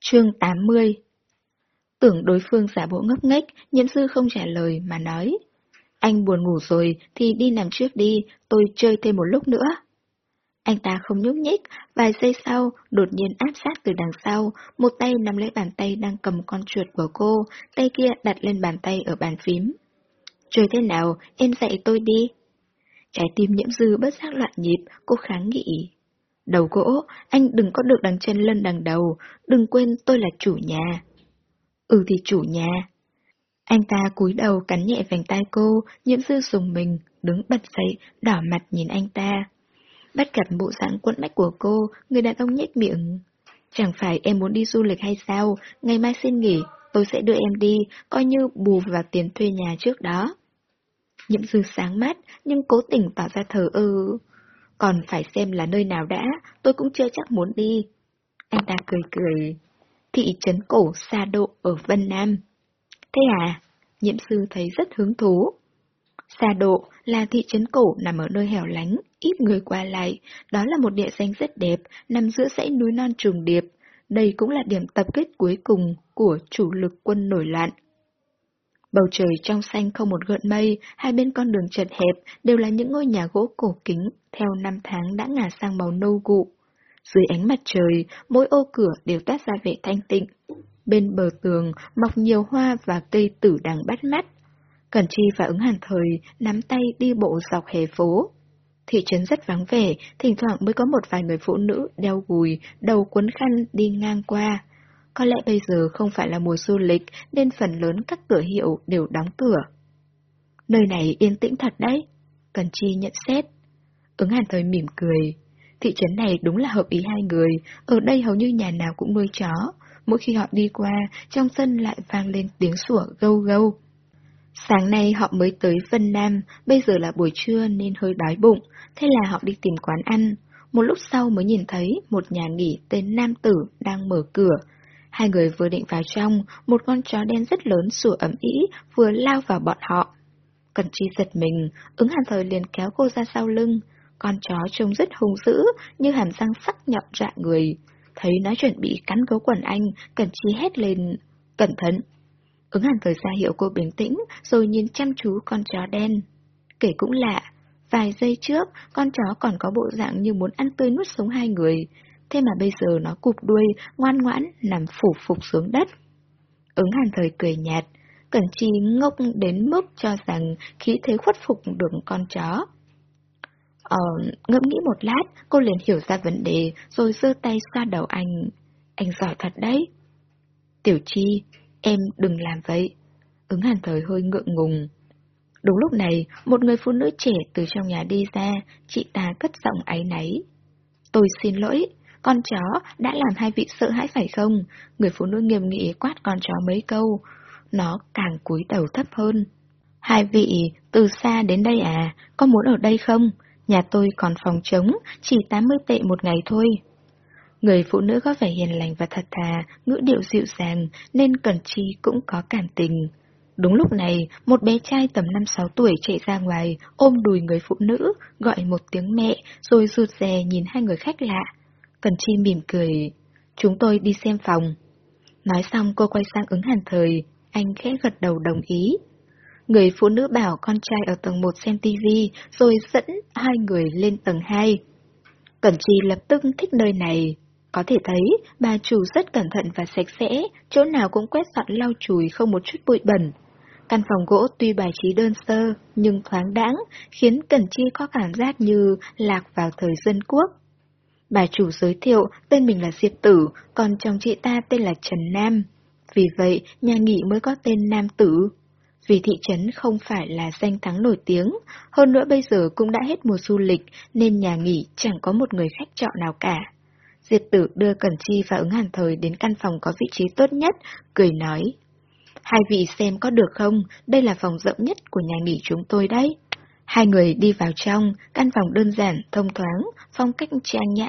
Speaker 1: Chương 80 Tưởng đối phương giả bộ ngốc nghếch, nhiễm sư không trả lời mà nói. Anh buồn ngủ rồi thì đi nằm trước đi, tôi chơi thêm một lúc nữa. Anh ta không nhúc nhích, vài giây sau, đột nhiên áp sát từ đằng sau, một tay nắm lấy bàn tay đang cầm con chuột của cô, tay kia đặt lên bàn tay ở bàn phím. Chơi thế nào, em dạy tôi đi. Trái tim nhiễm dư bất giác loạn nhịp, cô kháng nghị. Đầu gỗ, anh đừng có được đằng chân lân đằng đầu, đừng quên tôi là chủ nhà. Ừ thì chủ nhà. Anh ta cúi đầu cắn nhẹ vành tai cô, nhiễm dư dùng mình, đứng bật dậy, đỏ mặt nhìn anh ta. Bắt gặp bộ dạng quẫn bách của cô, người đàn ông nhếch miệng. Chẳng phải em muốn đi du lịch hay sao, ngày mai xin nghỉ, tôi sẽ đưa em đi, coi như bù vào tiền thuê nhà trước đó. Nhiễm dư sáng mắt, nhưng cố tình tỏ ra thờ ơ. Còn phải xem là nơi nào đã, tôi cũng chưa chắc muốn đi. Anh ta cười cười. Thị trấn cổ xa độ ở Vân Nam. Thế à? nhiệm sư thấy rất hứng thú. Xa độ là thị trấn cổ nằm ở nơi hẻo lánh, ít người qua lại. Đó là một địa danh rất đẹp, nằm giữa dãy núi non trùng điệp. Đây cũng là điểm tập kết cuối cùng của chủ lực quân nổi loạn. Bầu trời trong xanh không một gợn mây, hai bên con đường chật hẹp đều là những ngôi nhà gỗ cổ kính, theo năm tháng đã ngả sang màu nâu gụ. Dưới ánh mặt trời, mỗi ô cửa đều toát ra vẻ thanh tịnh. Bên bờ tường mọc nhiều hoa và cây tử đằng bắt mắt. Cẩn Chi và ứng hàn thời nắm tay đi bộ dọc hè phố. Thị trấn rất vắng vẻ, thỉnh thoảng mới có một vài người phụ nữ đeo gùi, đầu cuốn khăn đi ngang qua. Có lẽ bây giờ không phải là mùa du lịch nên phần lớn các cửa hiệu đều đóng cửa. Nơi này yên tĩnh thật đấy. Cần Chi nhận xét. Ứng hàn thời mỉm cười. Thị trấn này đúng là hợp ý hai người, ở đây hầu như nhà nào cũng nuôi chó. Mỗi khi họ đi qua, trong sân lại vang lên tiếng sủa gâu gâu. Sáng nay họ mới tới Vân Nam, bây giờ là buổi trưa nên hơi đói bụng, thế là họ đi tìm quán ăn. Một lúc sau mới nhìn thấy một nhà nghỉ tên Nam Tử đang mở cửa, Hai người vừa định vào trong, một con chó đen rất lớn sủa ẩm ý vừa lao vào bọn họ. Cần chi giật mình, ứng hàn thời liền kéo cô ra sau lưng. Con chó trông rất hung dữ, như hàm răng sắc nhọn rạ người. Thấy nó chuẩn bị cắn gấu quần anh, cẩn chi hét lên, cẩn thận. Ứng hàn thời ra hiệu cô bình tĩnh, rồi nhìn chăm chú con chó đen. Kể cũng lạ, vài giây trước, con chó còn có bộ dạng như muốn ăn tươi nuốt sống hai người, thế mà bây giờ nó cụp đuôi, ngoan ngoãn, nằm phủ phục xuống đất. Ứng hàn thời cười nhạt, Cẩn Chi ngốc đến mức cho rằng khí thế khuất phục được con chó. Ờ, ngẫm nghĩ một lát, cô liền hiểu ra vấn đề, rồi giơ tay xoa đầu anh. Anh giỏi thật đấy. Tiểu Chi, em đừng làm vậy. Ứng hàn thời hơi ngượng ngùng. Đúng lúc này, một người phụ nữ trẻ từ trong nhà đi ra, chị ta cất giọng áy náy. Tôi xin lỗi, con chó đã làm hai vị sợ hãi phải không? Người phụ nữ nghiêm nghị quát con chó mấy câu. Nó càng cúi đầu thấp hơn. Hai vị, từ xa đến đây à, có muốn ở đây không? Nhà tôi còn phòng trống, chỉ 80 tệ một ngày thôi. Người phụ nữ có vẻ hiền lành và thật thà, ngữ điệu dịu dàng, nên Cẩn Chi cũng có cảm tình. Đúng lúc này, một bé trai tầm 5-6 tuổi chạy ra ngoài, ôm đùi người phụ nữ, gọi một tiếng mẹ, rồi rụt rè nhìn hai người khách lạ. Cần Chi mỉm cười, chúng tôi đi xem phòng. Nói xong cô quay sang ứng hàn thời, anh khẽ gật đầu đồng ý. Người phụ nữ bảo con trai ở tầng 1 xem tivi, rồi dẫn hai người lên tầng 2. Cẩn Chi lập tức thích nơi này. Có thể thấy, bà chủ rất cẩn thận và sạch sẽ, chỗ nào cũng quét dọn lau chùi không một chút bụi bẩn. Căn phòng gỗ tuy bài trí đơn sơ, nhưng thoáng đãng, khiến Cẩn Chi có cảm giác như lạc vào thời dân quốc. Bà chủ giới thiệu tên mình là Diệp Tử, còn chồng chị ta tên là Trần Nam. Vì vậy, nhà nghỉ mới có tên Nam Tử. Vì thị trấn không phải là danh thắng nổi tiếng, hơn nữa bây giờ cũng đã hết mùa du lịch nên nhà nghỉ chẳng có một người khách trọ nào cả. Diệp Tử đưa Cẩn Chi và ứng hàn thời đến căn phòng có vị trí tốt nhất, cười nói. Hai vị xem có được không, đây là phòng rộng nhất của nhà nghỉ chúng tôi đấy. Hai người đi vào trong, căn phòng đơn giản, thông thoáng, phong cách trang nhã.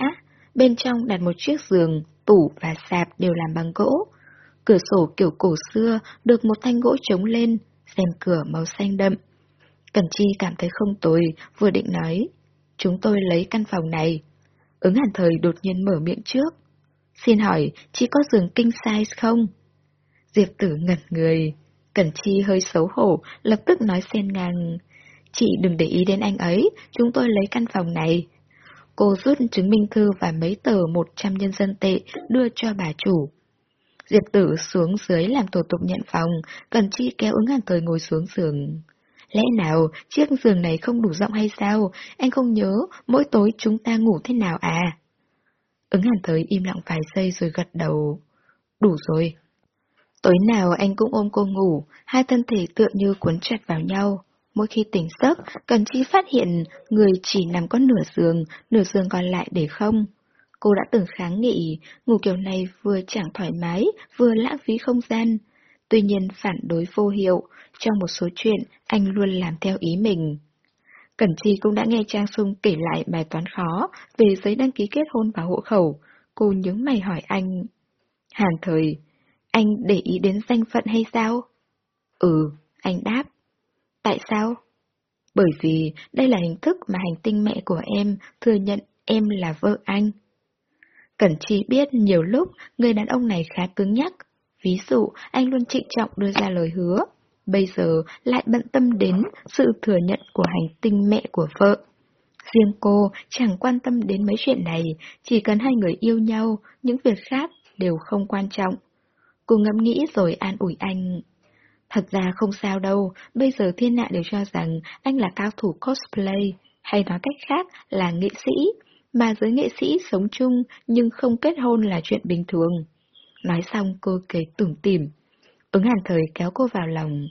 Speaker 1: Bên trong đặt một chiếc giường, tủ và sạp đều làm bằng gỗ. Cửa sổ kiểu cổ xưa được một thanh gỗ trống lên, rèm cửa màu xanh đậm. Cẩn Chi cảm thấy không tồi, vừa định nói. Chúng tôi lấy căn phòng này. Ứng hàn thời đột nhiên mở miệng trước. Xin hỏi, chị có giường king size không? Diệp tử ngẩn người. Cẩn Chi hơi xấu hổ, lập tức nói xen ngang. Chị đừng để ý đến anh ấy, chúng tôi lấy căn phòng này. Cô rút chứng minh thư và mấy tờ 100 nhân dân tệ đưa cho bà chủ. Diệp tử xuống dưới làm thủ tục nhận phòng, Cần Chi kéo ứng hàn thời ngồi xuống giường. Lẽ nào chiếc giường này không đủ rộng hay sao? Anh không nhớ mỗi tối chúng ta ngủ thế nào à? Ứng hàn thời im lặng vài giây rồi gật đầu. Đủ rồi. Tối nào anh cũng ôm cô ngủ, hai thân thể tựa như cuốn chặt vào nhau. Mỗi khi tỉnh giấc, Cần Chi phát hiện người chỉ nằm có nửa giường, nửa giường còn lại để không. Cô đã từng kháng nghị, ngủ kiểu này vừa chẳng thoải mái, vừa lãng phí không gian. Tuy nhiên phản đối vô hiệu, trong một số chuyện anh luôn làm theo ý mình. Cẩn Chi cũng đã nghe Trang Sung kể lại bài toán khó về giấy đăng ký kết hôn và hộ khẩu. Cô nhướng mày hỏi anh. Hàn thời, anh để ý đến danh phận hay sao? Ừ, anh đáp. Tại sao? Bởi vì đây là hình thức mà hành tinh mẹ của em thừa nhận em là vợ anh. Cẩn Chi biết nhiều lúc người đàn ông này khá cứng nhắc. Ví dụ, anh luôn trịnh trọng đưa ra lời hứa. Bây giờ lại bận tâm đến sự thừa nhận của hành tinh mẹ của vợ. Riêng cô chẳng quan tâm đến mấy chuyện này, chỉ cần hai người yêu nhau, những việc khác đều không quan trọng. Cô ngẫm nghĩ rồi an ủi anh. Thật ra không sao đâu, bây giờ thiên hạ đều cho rằng anh là cao thủ cosplay, hay nói cách khác là nghệ sĩ, mà giới nghệ sĩ sống chung nhưng không kết hôn là chuyện bình thường. Nói xong cô kể tủm tỉm. Ứng hàn thời kéo cô vào lòng.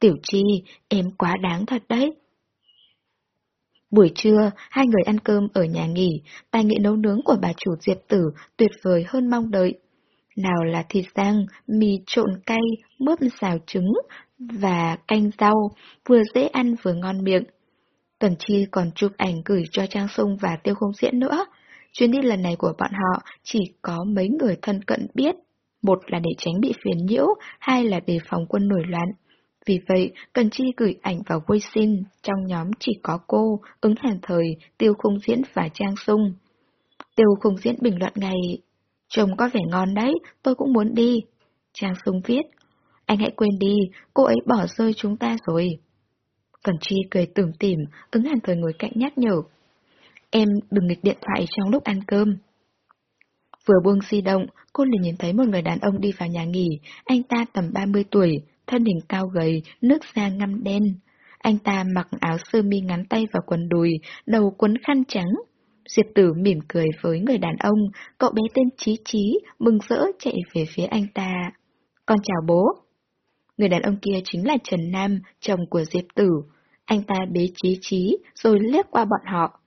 Speaker 1: Tiểu Chi, em quá đáng thật đấy. Buổi trưa, hai người ăn cơm ở nhà nghỉ, tài nghệ nấu nướng của bà chủ Diệp Tử tuyệt vời hơn mong đợi. Nào là thịt rang, mì trộn cay, mướp xào trứng và canh rau, vừa dễ ăn vừa ngon miệng. Tuần Chi còn chụp ảnh gửi cho Trang Sung và Tiêu Không Diễn nữa. Chuyến đi lần này của bọn họ chỉ có mấy người thân cận biết. Một là để tránh bị phiền nhiễu, hai là để phòng quân nổi loạn. Vì vậy, Cần Chi gửi ảnh vào Weixin, trong nhóm chỉ có cô, ứng hàn thời, Tiêu Khung Diễn và Trang Sung. Tiêu Khung Diễn bình luận ngay, Chồng có vẻ ngon đấy, tôi cũng muốn đi. Trang Sung viết, anh hãy quên đi, cô ấy bỏ rơi chúng ta rồi. Cẩn Chi cười tưởng tỉm, ứng hàn thời ngồi cạnh nhắc nhở. Em đừng nghịch điện thoại trong lúc ăn cơm. Vừa buông di động, cô liền nhìn thấy một người đàn ông đi vào nhà nghỉ. Anh ta tầm 30 tuổi, thân hình cao gầy, nước da ngăm đen. Anh ta mặc áo sơ mi ngắn tay và quần đùi, đầu quấn khăn trắng. Diệp Tử mỉm cười với người đàn ông, cậu bé tên Chí Chí, mừng rỡ chạy về phía anh ta. Con chào bố. Người đàn ông kia chính là Trần Nam, chồng của Diệp Tử. Anh ta bế Chí Chí, rồi liếc qua bọn họ.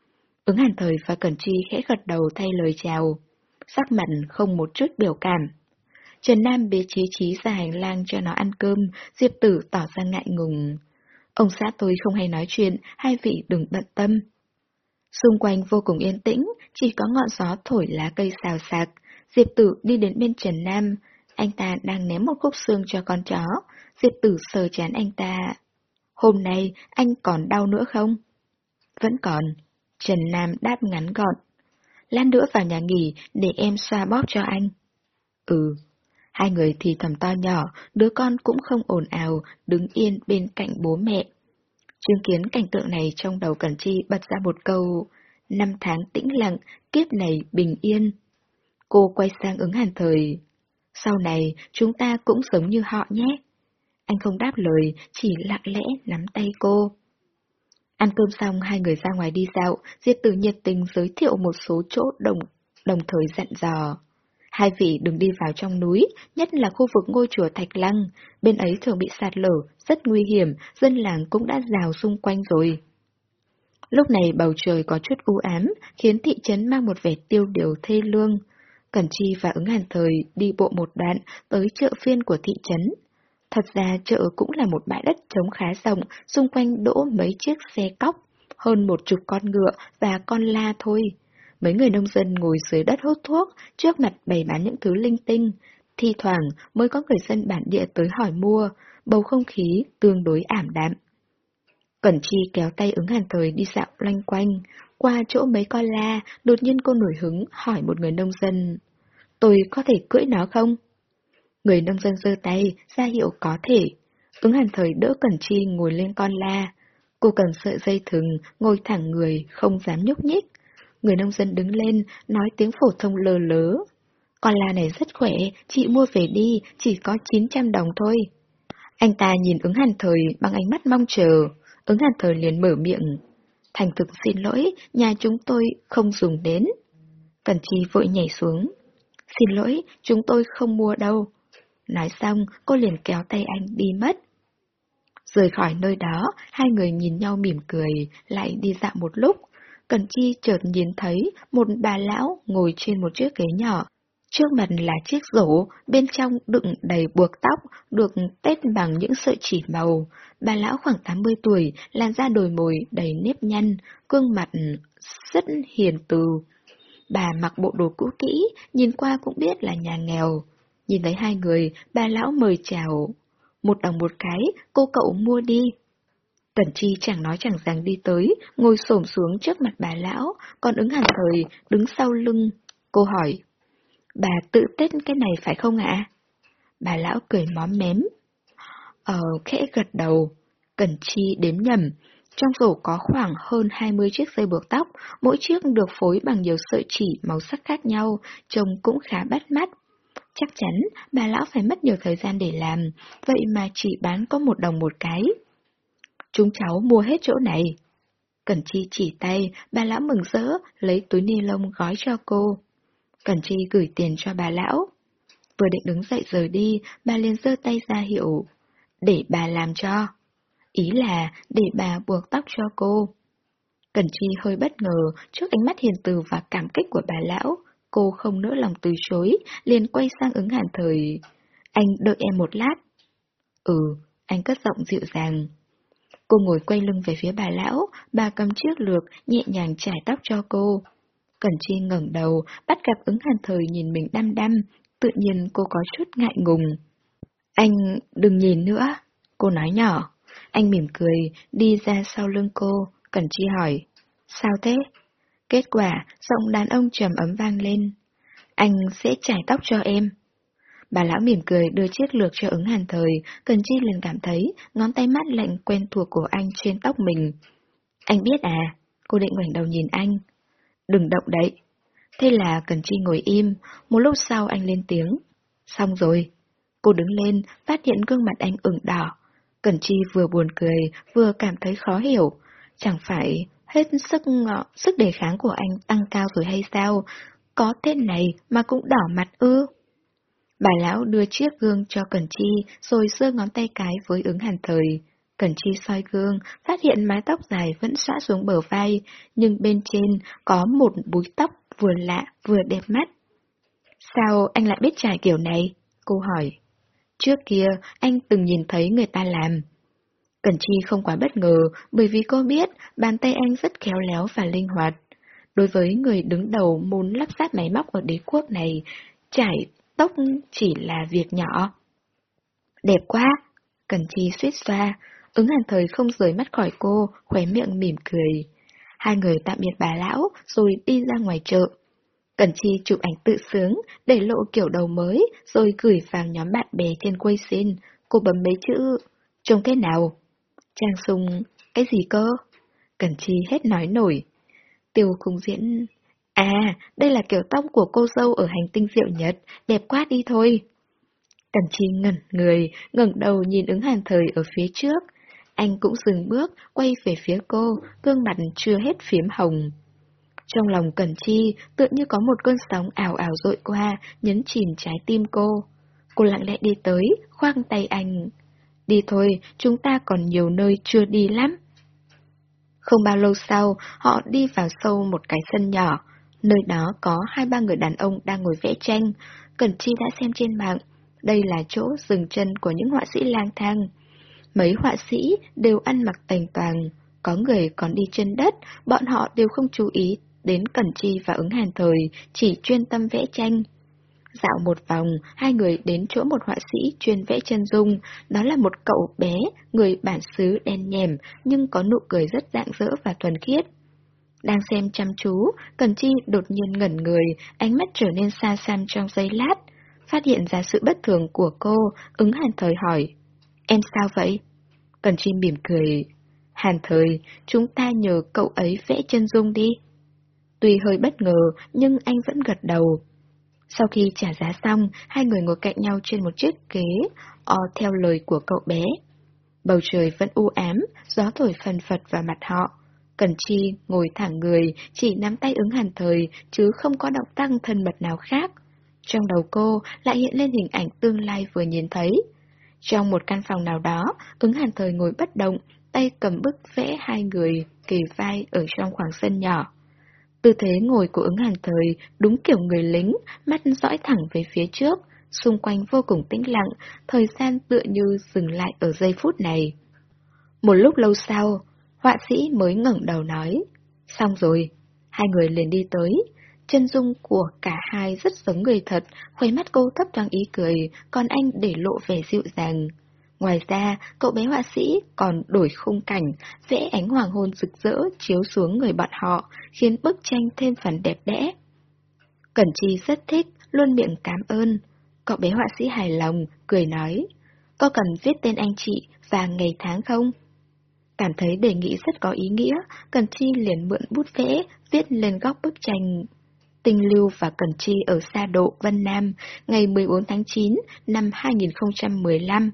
Speaker 1: Ứng hàn thời và Cẩn Chi khẽ gật đầu thay lời chào. Sắc mặt không một chút biểu cảm. Trần Nam bế Chí Chí ra hành lang cho nó ăn cơm, Diệp Tử tỏ ra ngại ngùng. Ông xã tôi không hay nói chuyện, hai vị đừng bận tâm. Xung quanh vô cùng yên tĩnh, chỉ có ngọn gió thổi lá cây xào xạc. Diệp Tử đi đến bên Trần Nam, anh ta đang ném một khúc xương cho con chó. Diệp Tử sờ chán anh ta. Hôm nay anh còn đau nữa không? Vẫn còn. Trần Nam đáp ngắn gọn. Lát nữa vào nhà nghỉ để em xoa bóp cho anh. Ừ. Hai người thì thầm to nhỏ, đứa con cũng không ồn ào, đứng yên bên cạnh bố mẹ. Chứng kiến cảnh tượng này trong đầu Cẩn Chi bật ra một câu, năm tháng tĩnh lặng, kiếp này bình yên. Cô quay sang ứng hàn thời. Sau này, chúng ta cũng giống như họ nhé. Anh không đáp lời, chỉ lặng lẽ nắm tay cô. Ăn cơm xong, hai người ra ngoài đi dạo, Diệp Tử nhiệt tình giới thiệu một số chỗ đồng, đồng thời dặn dò. Hai vị đừng đi vào trong núi, nhất là khu vực ngôi chùa Thạch Lăng, bên ấy thường bị sạt lở, rất nguy hiểm, dân làng cũng đã rào xung quanh rồi. Lúc này bầu trời có chút u ám, khiến thị trấn mang một vẻ tiêu điều thê lương. Cẩn Chi và ứng hàn thời đi bộ một đoạn tới chợ phiên của thị trấn. Thật ra chợ cũng là một bãi đất trống khá rộng, xung quanh đỗ mấy chiếc xe cóc, hơn một chục con ngựa và con la thôi. Mấy người nông dân ngồi dưới đất hút thuốc, trước mặt bày bán những thứ linh tinh. Thi thoảng mới có người dân bản địa tới hỏi mua, bầu không khí tương đối ảm đạm. Cẩn Chi kéo tay ứng hàn thời đi dạo loanh quanh, qua chỗ mấy con la, đột nhiên cô nổi hứng hỏi một người nông dân. tôi có thể cưỡi nó không? Người nông dân giơ tay, ra hiệu có thể. Ứng hàn thời đỡ Cẩn Chi ngồi lên con la. Cô cần sợi dây thừng, ngồi thẳng người, không dám nhúc nhích. Người nông dân đứng lên, nói tiếng phổ thông lờ lớ. Con la này rất khỏe, chị mua về đi, chỉ có 900 đồng thôi. Anh ta nhìn ứng hàn thời bằng ánh mắt mong chờ, ứng hàn thời liền mở miệng. Thành thực xin lỗi, nhà chúng tôi không dùng đến. Cần Chi vội nhảy xuống. Xin lỗi, chúng tôi không mua đâu. Nói xong, cô liền kéo tay anh đi mất. Rời khỏi nơi đó, hai người nhìn nhau mỉm cười, lại đi dạo một lúc. Cần Chi chợt nhìn thấy một bà lão ngồi trên một chiếc ghế nhỏ. Trước mặt là chiếc rổ, bên trong đựng đầy buộc tóc, được tết bằng những sợi chỉ màu. Bà lão khoảng 80 tuổi, làn da đồi mồi đầy nếp nhăn, gương mặt rất hiền từ. Bà mặc bộ đồ cũ kỹ, nhìn qua cũng biết là nhà nghèo. Nhìn thấy hai người, bà lão mời chào. Một đồng một cái, cô cậu mua đi. Cẩn Chi chẳng nói chẳng rằng đi tới, ngồi xổm xuống trước mặt bà lão, còn ứng hàn thời đứng sau lưng. Cô hỏi, bà tự tết cái này phải không ạ? Bà lão cười móm mém. Ờ, khẽ gật đầu. Cẩn Chi đếm nhầm. Trong rổ có khoảng hơn 20 chiếc dây buộc tóc, mỗi chiếc được phối bằng nhiều sợi chỉ màu sắc khác nhau, trông cũng khá bắt mắt. Chắc chắn bà lão phải mất nhiều thời gian để làm, vậy mà chỉ bán có một đồng một cái. Chúng cháu mua hết chỗ này. Cẩn Chi chỉ tay, bà lão mừng rỡ, lấy túi ni lông gói cho cô. Cẩn Chi gửi tiền cho bà lão. Vừa định đứng dậy rời đi, bà liền giơ tay ra hiệu. Để bà làm cho. Ý là để bà buộc tóc cho cô. Cẩn Chi hơi bất ngờ trước ánh mắt hiền từ và cảm kích của bà lão. Cô không nỡ lòng từ chối, liền quay sang ứng hàn thời. Anh đợi em một lát. Ừ, anh cất giọng dịu dàng. Cô ngồi quay lưng về phía bà lão, bà cầm chiếc lược, nhẹ nhàng trải tóc cho cô. Cẩn Chi ngẩng đầu, bắt gặp ứng hàn thời nhìn mình đăm đăm, tự nhiên cô có chút ngại ngùng. Anh đừng nhìn nữa, cô nói nhỏ. Anh mỉm cười, đi ra sau lưng cô, Cẩn Chi hỏi. Sao thế? Kết quả, giọng đàn ông trầm ấm vang lên. Anh sẽ trải tóc cho em. Bà lão mỉm cười đưa chiếc lược cho ứng hàn thời, Cần Chi liền cảm thấy ngón tay mát lạnh quen thuộc của anh trên tóc mình. Anh biết à? Cô định ngoảnh đầu nhìn anh. Đừng động đậy. Thế là Cần Chi ngồi im, một lúc sau anh lên tiếng. Xong rồi. Cô đứng lên, phát hiện gương mặt anh ửng đỏ. Cần Chi vừa buồn cười, vừa cảm thấy khó hiểu. Chẳng phải hết sức ngọ, sức đề kháng của anh tăng cao rồi hay sao? Có tên này mà cũng đỏ mặt ư? Bà lão đưa chiếc gương cho Cẩn Chi rồi giơ ngón tay cái với ứng hàn thời. Cẩn Chi soi gương, phát hiện mái tóc dài vẫn xõa xuống bờ vai, nhưng bên trên có một búi tóc vừa lạ vừa đẹp mắt. Sao anh lại biết trải kiểu này? Cô hỏi. Trước kia, anh từng nhìn thấy người ta làm. Cẩn Chi không quá bất ngờ bởi vì cô biết bàn tay anh rất khéo léo và linh hoạt. Đối với người đứng đầu muốn lắp ráp máy móc ở đế quốc này, trải tóc chỉ là việc nhỏ. Đẹp quá! Cẩn Chi suýt xoa, ứng hàn thời không rời mắt khỏi cô, khóe miệng mỉm cười. Hai người tạm biệt bà lão rồi đi ra ngoài chợ. Cẩn Chi chụp ảnh tự sướng, để lộ kiểu đầu mới, rồi gửi vào nhóm bạn bè trên quay xin. Cô bấm mấy chữ, trông thế nào? Trang sùng cái gì cơ? Cẩn Chi hết nói nổi. Tiêu khung diễn... À, đây là kiểu tóc của cô dâu ở hành tinh diệu nhật, đẹp quá đi thôi. Cẩn Chi ngẩn người, ngẩng đầu nhìn ứng hàn thời ở phía trước. Anh cũng dừng bước, quay về phía cô, gương mặt chưa hết phím hồng. Trong lòng Cẩn Chi, tự như có một cơn sóng ảo ảo dội qua, nhấn chìm trái tim cô. Cô lặng lẽ đi tới, khoang tay anh. Đi thôi, chúng ta còn nhiều nơi chưa đi lắm. Không bao lâu sau, họ đi vào sâu một cái sân nhỏ. Nơi đó có hai ba người đàn ông đang ngồi vẽ tranh. Cẩn Chi đã xem trên mạng. Đây là chỗ dừng chân của những họa sĩ lang thang. Mấy họa sĩ đều ăn mặc tành toàn. Có người còn đi chân đất, bọn họ đều không chú ý đến Cẩn Chi và ứng hàn thời, chỉ chuyên tâm vẽ tranh. Dạo một vòng, hai người đến chỗ một họa sĩ chuyên vẽ chân dung, đó là một cậu bé, người bản xứ đen nhèm, nhưng có nụ cười rất rạng rỡ và thuần khiết. Đang xem chăm chú, Cần Chi đột nhiên ngẩn người, ánh mắt trở nên xa xăm trong giây lát. Phát hiện ra sự bất thường của cô, ứng hàn thời hỏi. Em sao vậy? Cần Chi mỉm cười. Hàn thời, chúng ta nhờ cậu ấy vẽ chân dung đi. Tuy hơi bất ngờ, nhưng anh vẫn gật đầu. Sau khi trả giá xong, hai người ngồi cạnh nhau trên một chiếc ghế, o theo lời của cậu bé. Bầu trời vẫn u ám, gió thổi phần phật vào mặt họ. Cần Chi ngồi thẳng người, chỉ nắm tay ứng hàn thời, chứ không có động tác thân mật nào khác. Trong đầu cô lại hiện lên hình ảnh tương lai vừa nhìn thấy. Trong một căn phòng nào đó, ứng hàn thời ngồi bất động, tay cầm bức vẽ hai người kề vai ở trong khoảng sân nhỏ. Tư thế ngồi của ứng hàn thời đúng kiểu người lính, mắt dõi thẳng về phía trước, xung quanh vô cùng tĩnh lặng, thời gian tựa như dừng lại ở giây phút này. Một lúc lâu sau, họa sĩ mới ngẩng đầu nói, xong rồi, hai người liền đi tới. Chân dung của cả hai rất giống người thật, khuấy mắt cô thấp thoáng ý cười, còn anh để lộ vẻ dịu dàng. Ngoài ra, cậu bé họa sĩ còn đổi khung cảnh, vẽ ánh hoàng hôn rực rỡ chiếu xuống người bọn họ, khiến bức tranh thêm phần đẹp đẽ. Cẩn Chi rất thích, luôn miệng cảm ơn. Cậu bé họa sĩ hài lòng, cười nói, có cần viết tên anh chị và ngày tháng không? Cảm thấy đề nghị rất có ý nghĩa, Cần Chi liền mượn bút vẽ, viết lên góc bức tranh. Tinh Lưu và Cần Chi ở xa độ Vân Nam, ngày 14 tháng 9 năm 2015.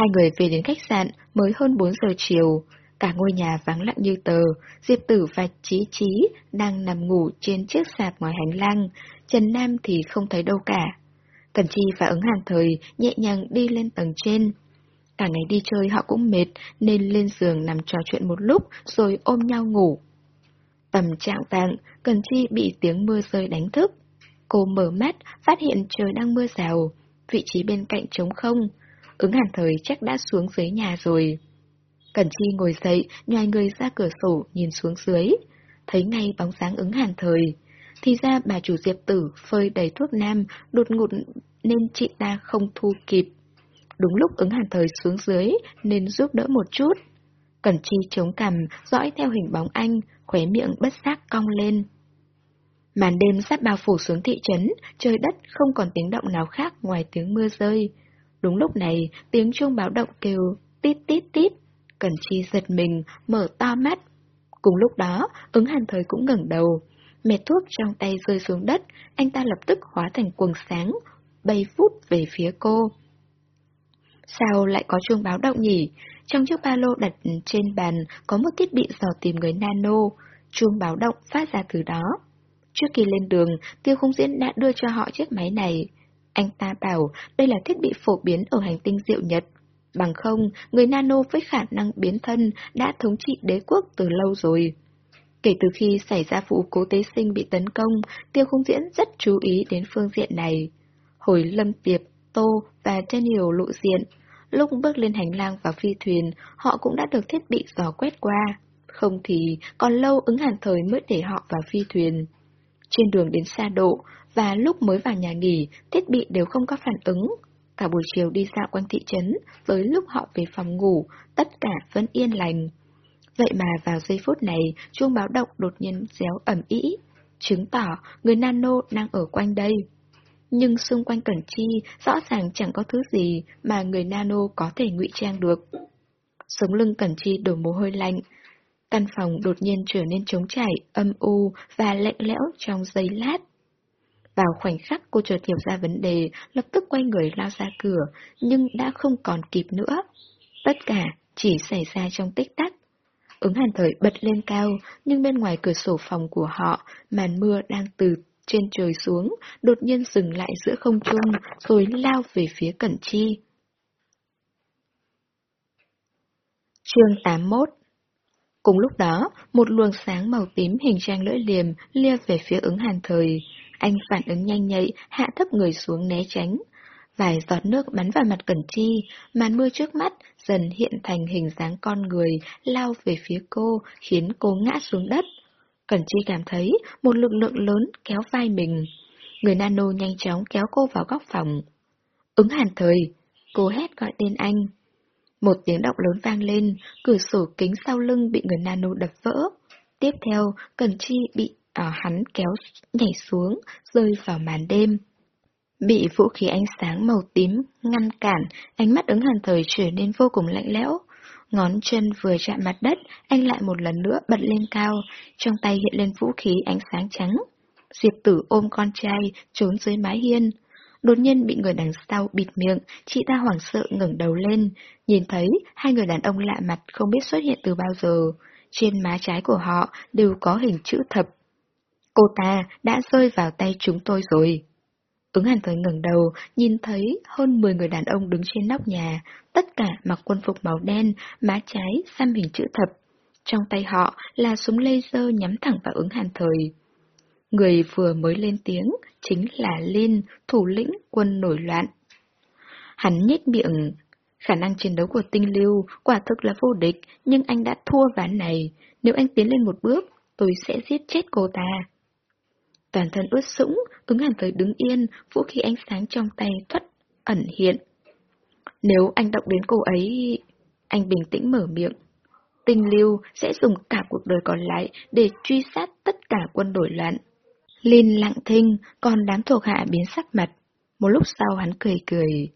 Speaker 1: Hai người về đến khách sạn mới hơn 4 giờ chiều. Cả ngôi nhà vắng lặng như tờ, Diệp Tử và Chí Chí đang nằm ngủ trên chiếc sạp ngoài hành lang, Trần Nam thì không thấy đâu cả. Cần Chi và ứng hàng thời nhẹ nhàng đi lên tầng trên. Cả ngày đi chơi họ cũng mệt nên lên giường nằm trò chuyện một lúc rồi ôm nhau ngủ. Tầm trạng vạng, Cần Chi bị tiếng mưa rơi đánh thức. Cô mở mắt, phát hiện trời đang mưa rào, vị trí bên cạnh trống không, Ứng hàn thời chắc đã xuống dưới nhà rồi. Cẩn Chi ngồi dậy, nhòi người ra cửa sổ nhìn xuống dưới. Thấy ngay bóng dáng ứng hàn thời. Thì ra bà chủ diệp tử phơi đầy thuốc nam, đột ngột nên chị ta không thu kịp. Đúng lúc ứng hàn thời xuống dưới nên giúp đỡ một chút. Cẩn Chi chống cằm, dõi theo hình bóng anh, khóe miệng bất giác cong lên. Màn đêm sắp bao phủ xuống thị trấn, trời đất không còn tiếng động nào khác ngoài tiếng mưa rơi. Đúng lúc này, tiếng chuông báo động kêu tít tít tít. Cẩn Chi giật mình, mở to mắt. Cùng lúc đó, ứng hàn thời cũng ngẩng đầu. Mệt thuốc trong tay rơi xuống đất, anh ta lập tức hóa thành quần sáng, bay phút về phía cô. Sao lại có chuông báo động nhỉ? Trong chiếc ba lô đặt trên bàn có một thiết bị dò tìm người nano, chuông báo động phát ra từ đó. Trước khi lên đường, Tiêu Không Diễn đã đưa cho họ chiếc máy này. Anh ta bảo đây là thiết bị phổ biến ở hành tinh diệu nhật. Bằng không, người nano với khả năng biến thân đã thống trị đế quốc từ lâu rồi. Kể từ khi xảy ra vụ cố tế sinh bị tấn công, Tiêu khung Diễn rất chú ý đến phương diện này. Hồi Lâm Tiệp, Tô và Daniel lộ diện, lúc bước lên hành lang và phi thuyền, họ cũng đã được thiết bị dò quét qua. Không thì còn lâu ứng hàn thời mới để họ vào phi thuyền. Trên đường đến xa độ, và lúc mới vào nhà nghỉ, thiết bị đều không có phản ứng. Cả buổi chiều đi dạo quanh thị trấn, với lúc họ về phòng ngủ, tất cả vẫn yên lành. Vậy mà vào giây phút này, chuông báo động đột nhiên réo ẩm ý, chứng tỏ người nano đang ở quanh đây. Nhưng xung quanh Cẩn Chi rõ ràng chẳng có thứ gì mà người nano có thể ngụy trang được. Sống lưng Cẩn Chi đổ mồ hôi lạnh. Căn phòng đột nhiên trở nên trống trải, âm u và lạnh lẽo trong giây lát. Vào khoảnh khắc cô chợt hiểu ra vấn đề, lập tức quay người lao ra cửa, nhưng đã không còn kịp nữa. Tất cả chỉ xảy ra trong tích tắc. Ứng hàn thời bật lên cao, nhưng bên ngoài cửa sổ phòng của họ, màn mưa đang từ trên trời xuống, đột nhiên dừng lại giữa không trung, rồi lao về phía Cẩn Chi. Chương 81 Cùng lúc đó, một luồng sáng màu tím hình trang lưỡi liềm lia về phía ứng hàn thời. Anh phản ứng nhanh nhạy, hạ thấp người xuống né tránh. Vài giọt nước bắn vào mặt Cẩn Chi, màn mưa trước mắt dần hiện thành hình dáng con người lao về phía cô, khiến cô ngã xuống đất. Cẩn Chi cảm thấy một lực lượng lớn kéo vai mình. Người nano nhanh chóng kéo cô vào góc phòng. Ứng hàn thời, cô hét gọi tên anh. Một tiếng động lớn vang lên, cửa sổ kính sau lưng bị người nano đập vỡ. Tiếp theo, Cần Chi bị ở hắn kéo nhảy xuống, rơi vào màn đêm. Bị vũ khí ánh sáng màu tím ngăn cản, ánh mắt ứng hàn thời trở nên vô cùng lạnh lẽo. Ngón chân vừa chạm mặt đất, anh lại một lần nữa bật lên cao, trong tay hiện lên vũ khí ánh sáng trắng. Diệp tử ôm con trai, trốn dưới mái hiên. Đột nhiên bị người đằng sau bịt miệng, chị ta hoảng sợ ngẩng đầu lên, nhìn thấy hai người đàn ông lạ mặt không biết xuất hiện từ bao giờ. Trên má trái của họ đều có hình chữ thập. Cô ta đã rơi vào tay chúng tôi rồi. Ứng hàn thời ngẩng đầu, nhìn thấy hơn 10 người đàn ông đứng trên nóc nhà, tất cả mặc quân phục màu đen, má trái xăm hình chữ thập. Trong tay họ là súng laser nhắm thẳng vào ứng hàn thời. Người vừa mới lên tiếng chính là Linh, thủ lĩnh quân nổi loạn. Hắn nhếch miệng. Khả năng chiến đấu của tinh lưu quả thực là vô địch, nhưng anh đã thua ván này. Nếu anh tiến lên một bước, tôi sẽ giết chết cô ta. Toàn thân ướt sũng, ứng hẳn với đứng yên, vũ khí ánh sáng trong tay thoát ẩn hiện. Nếu anh động đến cô ấy... Anh bình tĩnh mở miệng. Tinh lưu sẽ dùng cả cuộc đời còn lại để truy sát tất cả quân đổi loạn. Linh lặng thinh, còn đám thuộc hạ biến sắc mặt. Một lúc sau hắn cười cười.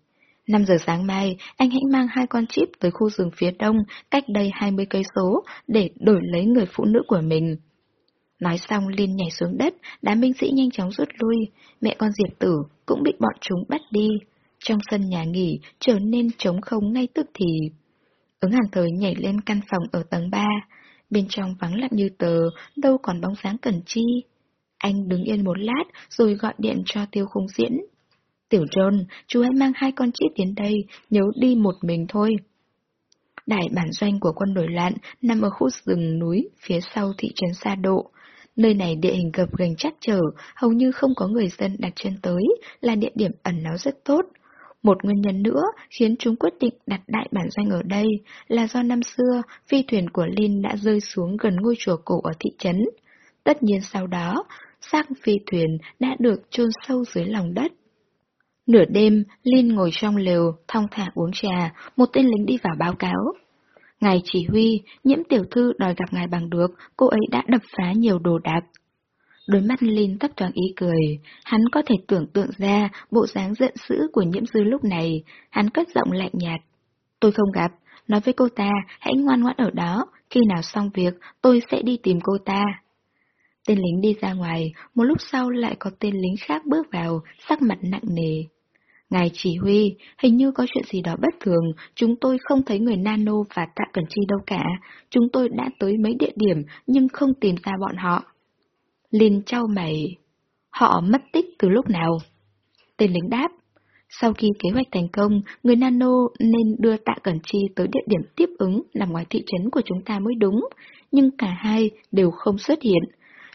Speaker 1: 5 giờ sáng mai, anh hãy mang hai con chip tới khu rừng phía đông, cách đây 20 cây số, để đổi lấy người phụ nữ của mình. Nói xong Linh nhảy xuống đất, đám binh sĩ nhanh chóng rút lui, mẹ con Diệp Tử cũng bị bọn chúng bắt đi. Trong sân nhà nghỉ trở nên trống không ngay tức thì. Ứng hàn thời nhảy lên căn phòng ở tầng 3, bên trong vắng lặng như tờ, đâu còn bóng dáng cẩn chi. Anh đứng yên một lát rồi gọi điện cho tiêu khung diễn. Tiểu trôn chú hãy mang hai con chiếc đến đây, nhớ đi một mình thôi. Đại bản doanh của quân đổi loạn nằm ở khu rừng núi phía sau thị trấn Sa Độ. Nơi này địa hình gập ghềnh chắc trở, hầu như không có người dân đặt chân tới, là địa điểm ẩn náu rất tốt. Một nguyên nhân nữa khiến chúng quyết định đặt đại bản doanh ở đây là do năm xưa phi thuyền của Linh đã rơi xuống gần ngôi chùa cổ ở thị trấn. Tất nhiên sau đó, xác phi thuyền đã được chôn sâu dưới lòng đất. Nửa đêm, Linh ngồi trong lều, thong thả uống trà, một tên lính đi vào báo cáo. Ngài chỉ huy, nhiễm tiểu thư đòi gặp ngài bằng được, cô ấy đã đập phá nhiều đồ đạc. Đôi mắt Linh tấp toàn ý cười, hắn có thể tưởng tượng ra bộ dáng giận dữ của nhiễm dư lúc này, hắn cất giọng lạnh nhạt. Tôi không gặp, nói với cô ta, hãy ngoan ngoãn ở đó, khi nào xong việc, tôi sẽ đi tìm cô ta. Tên lính đi ra ngoài, một lúc sau lại có tên lính khác bước vào, sắc mặt nặng nề. Ngài chỉ huy, hình như có chuyện gì đó bất thường, chúng tôi không thấy người Nano và Tạ Cẩn Chi đâu cả. Chúng tôi đã tới mấy địa điểm nhưng không tìm ra bọn họ. Linh trao mày. Họ mất tích từ lúc nào? Tên lính đáp. Sau khi kế hoạch thành công, người Nano nên đưa Tạ Cẩn Chi tới địa điểm tiếp ứng nằm ngoài thị trấn của chúng ta mới đúng, nhưng cả hai đều không xuất hiện.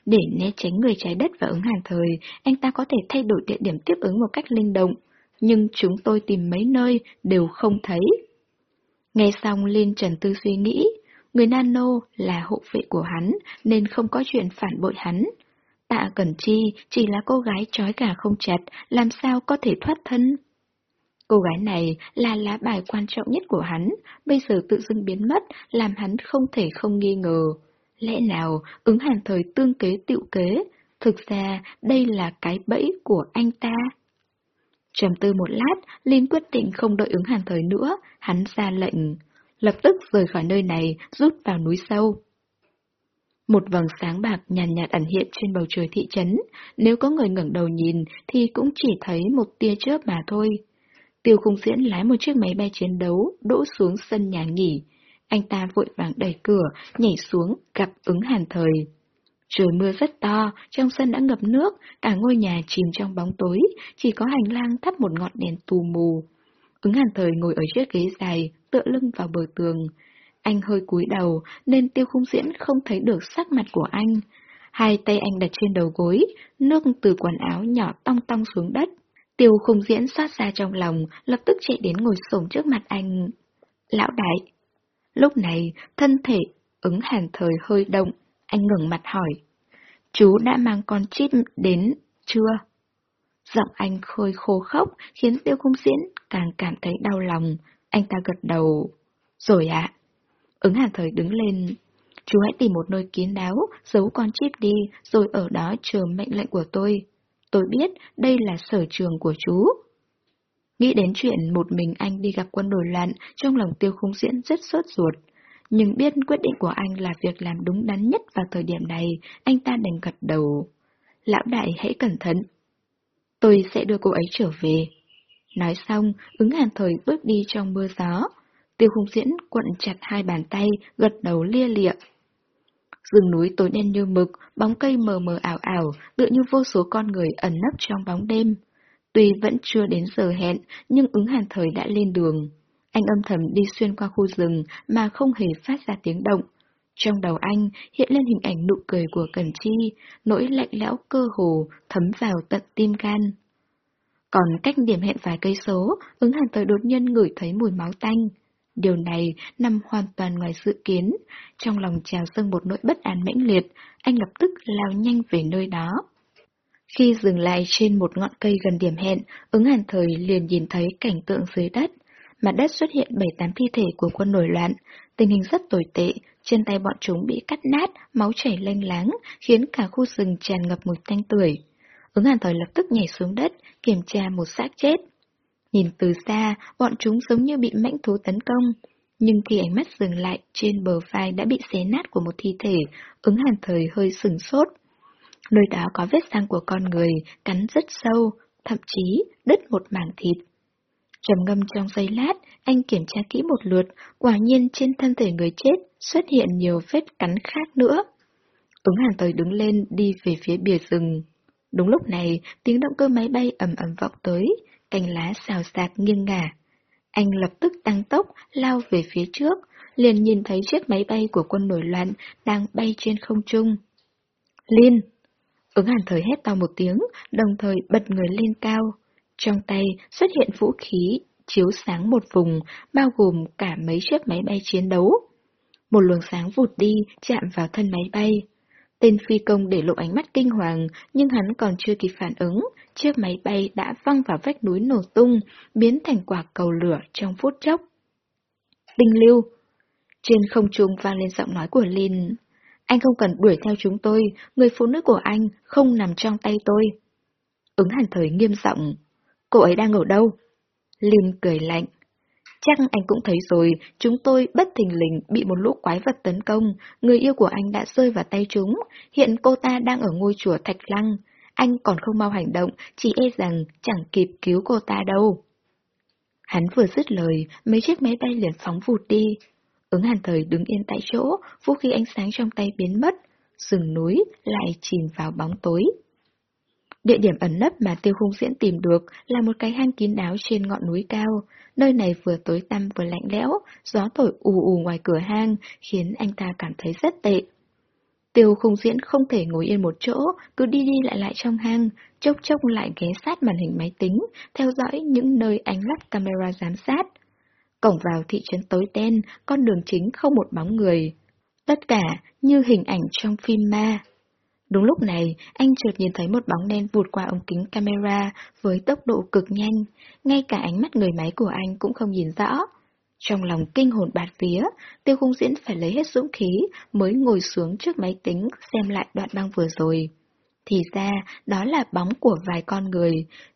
Speaker 1: Để né tránh người trái đất và ứng hàng thời, anh ta có thể thay đổi địa điểm tiếp ứng một cách linh động, nhưng chúng tôi tìm mấy nơi đều không thấy. Nghe xong Liên Trần Tư suy nghĩ, người Nano là hộ vệ của hắn nên không có chuyện phản bội hắn. Tạ Cẩn Chi chỉ là cô gái trói cả không chặt, làm sao có thể thoát thân. Cô gái này là lá bài quan trọng nhất của hắn, bây giờ tự dưng biến mất, làm hắn không thể không nghi ngờ. Lẽ nào ứng hàn thời tương kế tiệu kế, thực ra đây là cái bẫy của anh ta? Trầm tư một lát, Linh quyết định không đợi ứng hàn thời nữa, hắn ra lệnh. Lập tức rời khỏi nơi này, rút vào núi sâu. Một vầng sáng bạc nhàn nhạt, nhạt ẩn hiện trên bầu trời thị trấn, nếu có người ngẩng đầu nhìn thì cũng chỉ thấy một tia chớp mà thôi. Tiêu khung diễn lái một chiếc máy bay chiến đấu, đỗ xuống sân nhà nghỉ. Anh ta vội vàng đẩy cửa, nhảy xuống, gặp ứng hàn thời. Trời mưa rất to, trong sân đã ngập nước, cả ngôi nhà chìm trong bóng tối, chỉ có hành lang thắp một ngọn đèn tù mù. Ứng hàn thời ngồi ở chiếc ghế dài, tựa lưng vào bờ tường. Anh hơi cúi đầu, nên tiêu khung diễn không thấy được sắc mặt của anh. Hai tay anh đặt trên đầu gối, nước từ quần áo nhỏ tong tong xuống đất. Tiêu khung diễn xót ra trong lòng, lập tức chạy đến ngồi sổng trước mặt anh. Lão đại! Lúc này, thân thể ứng hàn thời hơi động, anh ngừng mặt hỏi. Chú đã mang con chip đến chưa? Giọng anh khôi khô khốc khiến tiêu cung diễn càng cảm thấy đau lòng. Anh ta gật đầu. Rồi ạ. Ứng hàn thời đứng lên. Chú hãy tìm một nơi kín đáo, giấu con chip đi, rồi ở đó chờ mệnh lệnh của tôi. Tôi biết đây là sở trường của chú. Nghĩ đến chuyện một mình anh đi gặp quân nổi loạn, trong lòng tiêu khung diễn rất sốt ruột. Nhưng biết quyết định của anh là việc làm đúng đắn nhất vào thời điểm này, anh ta đành gật đầu. Lão đại hãy cẩn thận. Tôi sẽ đưa cô ấy trở về. Nói xong, ứng hàn thời bước đi trong mưa gió. Tiêu khung diễn quận chặt hai bàn tay, gật đầu lia lịa. Rừng núi tối đen như mực, bóng cây mờ mờ ảo ảo, tựa như vô số con người ẩn nấp trong bóng đêm. Tuy vẫn chưa đến giờ hẹn, nhưng ứng hàn thời đã lên đường. Anh âm thầm đi xuyên qua khu rừng mà không hề phát ra tiếng động. Trong đầu anh hiện lên hình ảnh nụ cười của Cần Chi, nỗi lạnh lẽo cơ hồ thấm vào tận tim gan. Còn cách điểm hẹn vài cây số, ứng hàn tới đột nhiên ngửi thấy mùi máu tanh. Điều này nằm hoàn toàn ngoài dự kiến. Trong lòng trào dâng một nỗi bất an mãnh liệt, anh lập tức lao nhanh về nơi đó. Khi dừng lại trên một ngọn cây gần điểm hẹn, ứng hàn thời liền nhìn thấy cảnh tượng dưới đất. Mặt đất xuất hiện bảy tám thi thể của quân nổi loạn, tình hình rất tồi tệ, trên tay bọn chúng bị cắt nát, máu chảy lênh láng, khiến cả khu rừng tràn ngập mùi tanh tưởi. Ứng hàn thời lập tức nhảy xuống đất, kiểm tra một xác chết. Nhìn từ xa, bọn chúng giống như bị mãnh thú tấn công. Nhưng khi ánh mắt dừng lại, trên bờ vai đã bị xé nát của một thi thể, ứng hàn thời hơi sừng sốt. Nơi đó có vết răng của con người, cắn rất sâu, thậm chí đứt một mảng thịt. Trầm ngâm trong giây lát, anh kiểm tra kỹ một lượt, quả nhiên trên thân thể người chết xuất hiện nhiều vết cắn khác nữa. Ứng hàn thời đứng lên đi về phía bìa rừng. Đúng lúc này, tiếng động cơ máy bay ầm ầm vọng tới, cành lá xào xạc nghiêng ngả. Anh lập tức tăng tốc, lao về phía trước, liền nhìn thấy chiếc máy bay của quân nổi loạn đang bay trên không trung. Liên! Ứng hàn thời hét to một tiếng, đồng thời bật người lên cao. Trong tay xuất hiện vũ khí, chiếu sáng một vùng, bao gồm cả mấy chiếc máy bay chiến đấu. Một luồng sáng vụt đi, chạm vào thân máy bay. Tên phi công để lộ ánh mắt kinh hoàng, nhưng hắn còn chưa kịp phản ứng, chiếc máy bay đã văng vào vách núi nổ tung, biến thành quả cầu lửa trong phút chốc. Đinh lưu! Trên không trung vang lên giọng nói của Linh. Anh không cần đuổi theo chúng tôi, người phụ nữ của anh không nằm trong tay tôi. Ứng hàn thời nghiêm giọng. Cô ấy đang ở đâu? Lin cười lạnh. Chắc anh cũng thấy rồi, chúng tôi bất thình lình bị một lũ quái vật tấn công, người yêu của anh đã rơi vào tay chúng, hiện cô ta đang ở ngôi chùa Thạch Lăng. Anh còn không mau hành động, chỉ e rằng chẳng kịp cứu cô ta đâu. Hắn vừa dứt lời, mấy chiếc máy bay liền phóng vụt đi. Ứng hàn thời đứng yên tại chỗ, vũ khí ánh sáng trong tay biến mất, rừng núi lại chìm vào bóng tối. Địa điểm ẩn nấp mà tiêu khung diễn tìm được là một cái hang kín đáo trên ngọn núi cao. Nơi này vừa tối tăm vừa lạnh lẽo, gió thổi ù ù ngoài cửa hang, khiến anh ta cảm thấy rất tệ. Tiêu khung diễn không thể ngồi yên một chỗ, cứ đi đi lại lại trong hang, chốc chốc lại ghé sát màn hình máy tính, theo dõi những nơi anh lắp camera giám sát. Cổng vào thị trấn tối đen, con đường chính không một bóng người. Tất cả như hình ảnh trong phim ma. Đúng lúc này, anh chợt nhìn thấy một bóng đen vụt qua ống kính camera với tốc độ cực nhanh, ngay cả ánh mắt người máy của anh cũng không nhìn rõ. Trong lòng kinh hồn bạt vía, tiêu khung diễn phải lấy hết dũng khí mới ngồi xuống trước máy tính xem lại đoạn băng vừa rồi. Thì ra, đó là bóng của vài con người,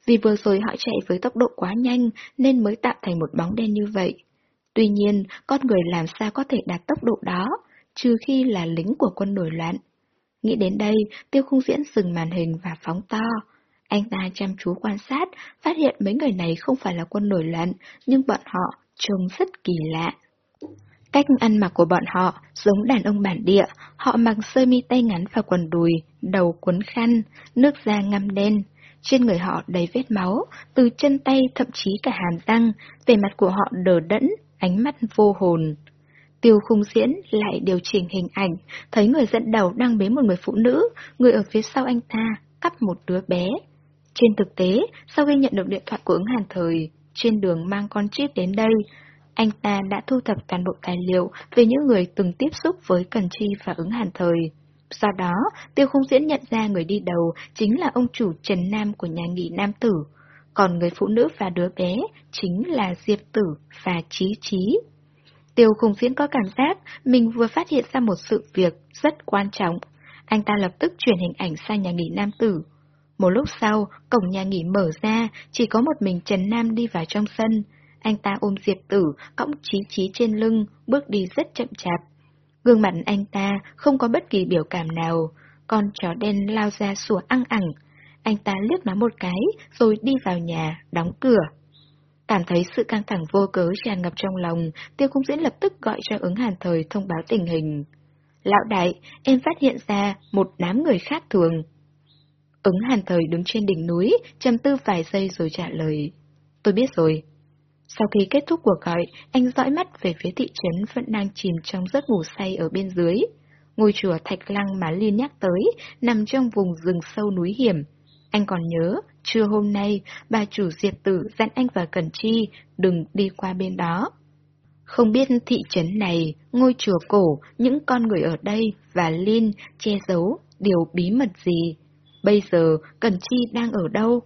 Speaker 1: vì vừa rồi họ chạy với tốc độ quá nhanh nên mới tạo thành một bóng đen như vậy. Tuy nhiên, con người làm sao có thể đạt tốc độ đó, trừ khi là lính của quân nổi loạn. Nghĩ đến đây, tiêu khung diễn dừng màn hình và phóng to. Anh ta chăm chú quan sát, phát hiện mấy người này không phải là quân nổi loạn, nhưng bọn họ trông rất kỳ lạ. Cách ăn mặc của bọn họ giống đàn ông bản địa, họ mặc sơ mi tay ngắn và quần đùi, đầu cuốn khăn, nước da ngăm đen. Trên người họ đầy vết máu, từ chân tay thậm chí cả hàm răng, về mặt của họ đờ đẫn, ánh mắt vô hồn. Tiêu khung diễn lại điều chỉnh hình ảnh, thấy người dẫn đầu đang bế một người phụ nữ, người ở phía sau anh ta cắp một đứa bé. Trên thực tế, sau khi nhận được điện thoại của ứng hàn thời, trên đường mang con chip đến đây, anh ta đã thu thập toàn bộ tài liệu về những người từng tiếp xúc với Cần Chi và ứng hàn thời. Sau đó, Tiêu Khung Diễn nhận ra người đi đầu chính là ông chủ Trần Nam của nhà nghỉ Nam Tử, còn người phụ nữ và đứa bé chính là Diệp Tử và Trí Trí. Tiêu khung Viễn có cảm giác mình vừa phát hiện ra một sự việc rất quan trọng. Anh ta lập tức chuyển hình ảnh sang nhà nghỉ nam tử. Một lúc sau, cổng nhà nghỉ mở ra, chỉ có một mình Trần Nam đi vào trong sân. Anh ta ôm Diệp Tử, cõng trí trí trên lưng, bước đi rất chậm chạp. Gương mặt anh ta không có bất kỳ biểu cảm nào, con chó đen lao ra sủa ăn ẳng. Anh ta liếc nó một cái, rồi đi vào nhà, đóng cửa. Cảm thấy sự căng thẳng vô cớ tràn ngập trong lòng, tiêu cung diễn lập tức gọi cho ứng hàn thời thông báo tình hình. Lão đại, em phát hiện ra một đám người khác thường. Ứng hàn thời đứng trên đỉnh núi, trầm tư vài giây rồi trả lời. Tôi biết rồi. Sau khi kết thúc cuộc gọi, anh dõi mắt về phía thị trấn vẫn đang chìm trong giấc ngủ say ở bên dưới. Ngôi chùa Thạch Lăng mà Liên nhắc tới, nằm trong vùng rừng sâu núi hiểm. Anh còn nhớ, trưa hôm nay, bà chủ diệt tử dặn anh và Cẩn Chi đừng đi qua bên đó. Không biết thị trấn này, ngôi chùa cổ, những con người ở đây và Linh che giấu điều bí mật gì. Bây giờ Cẩn Chi đang ở đâu?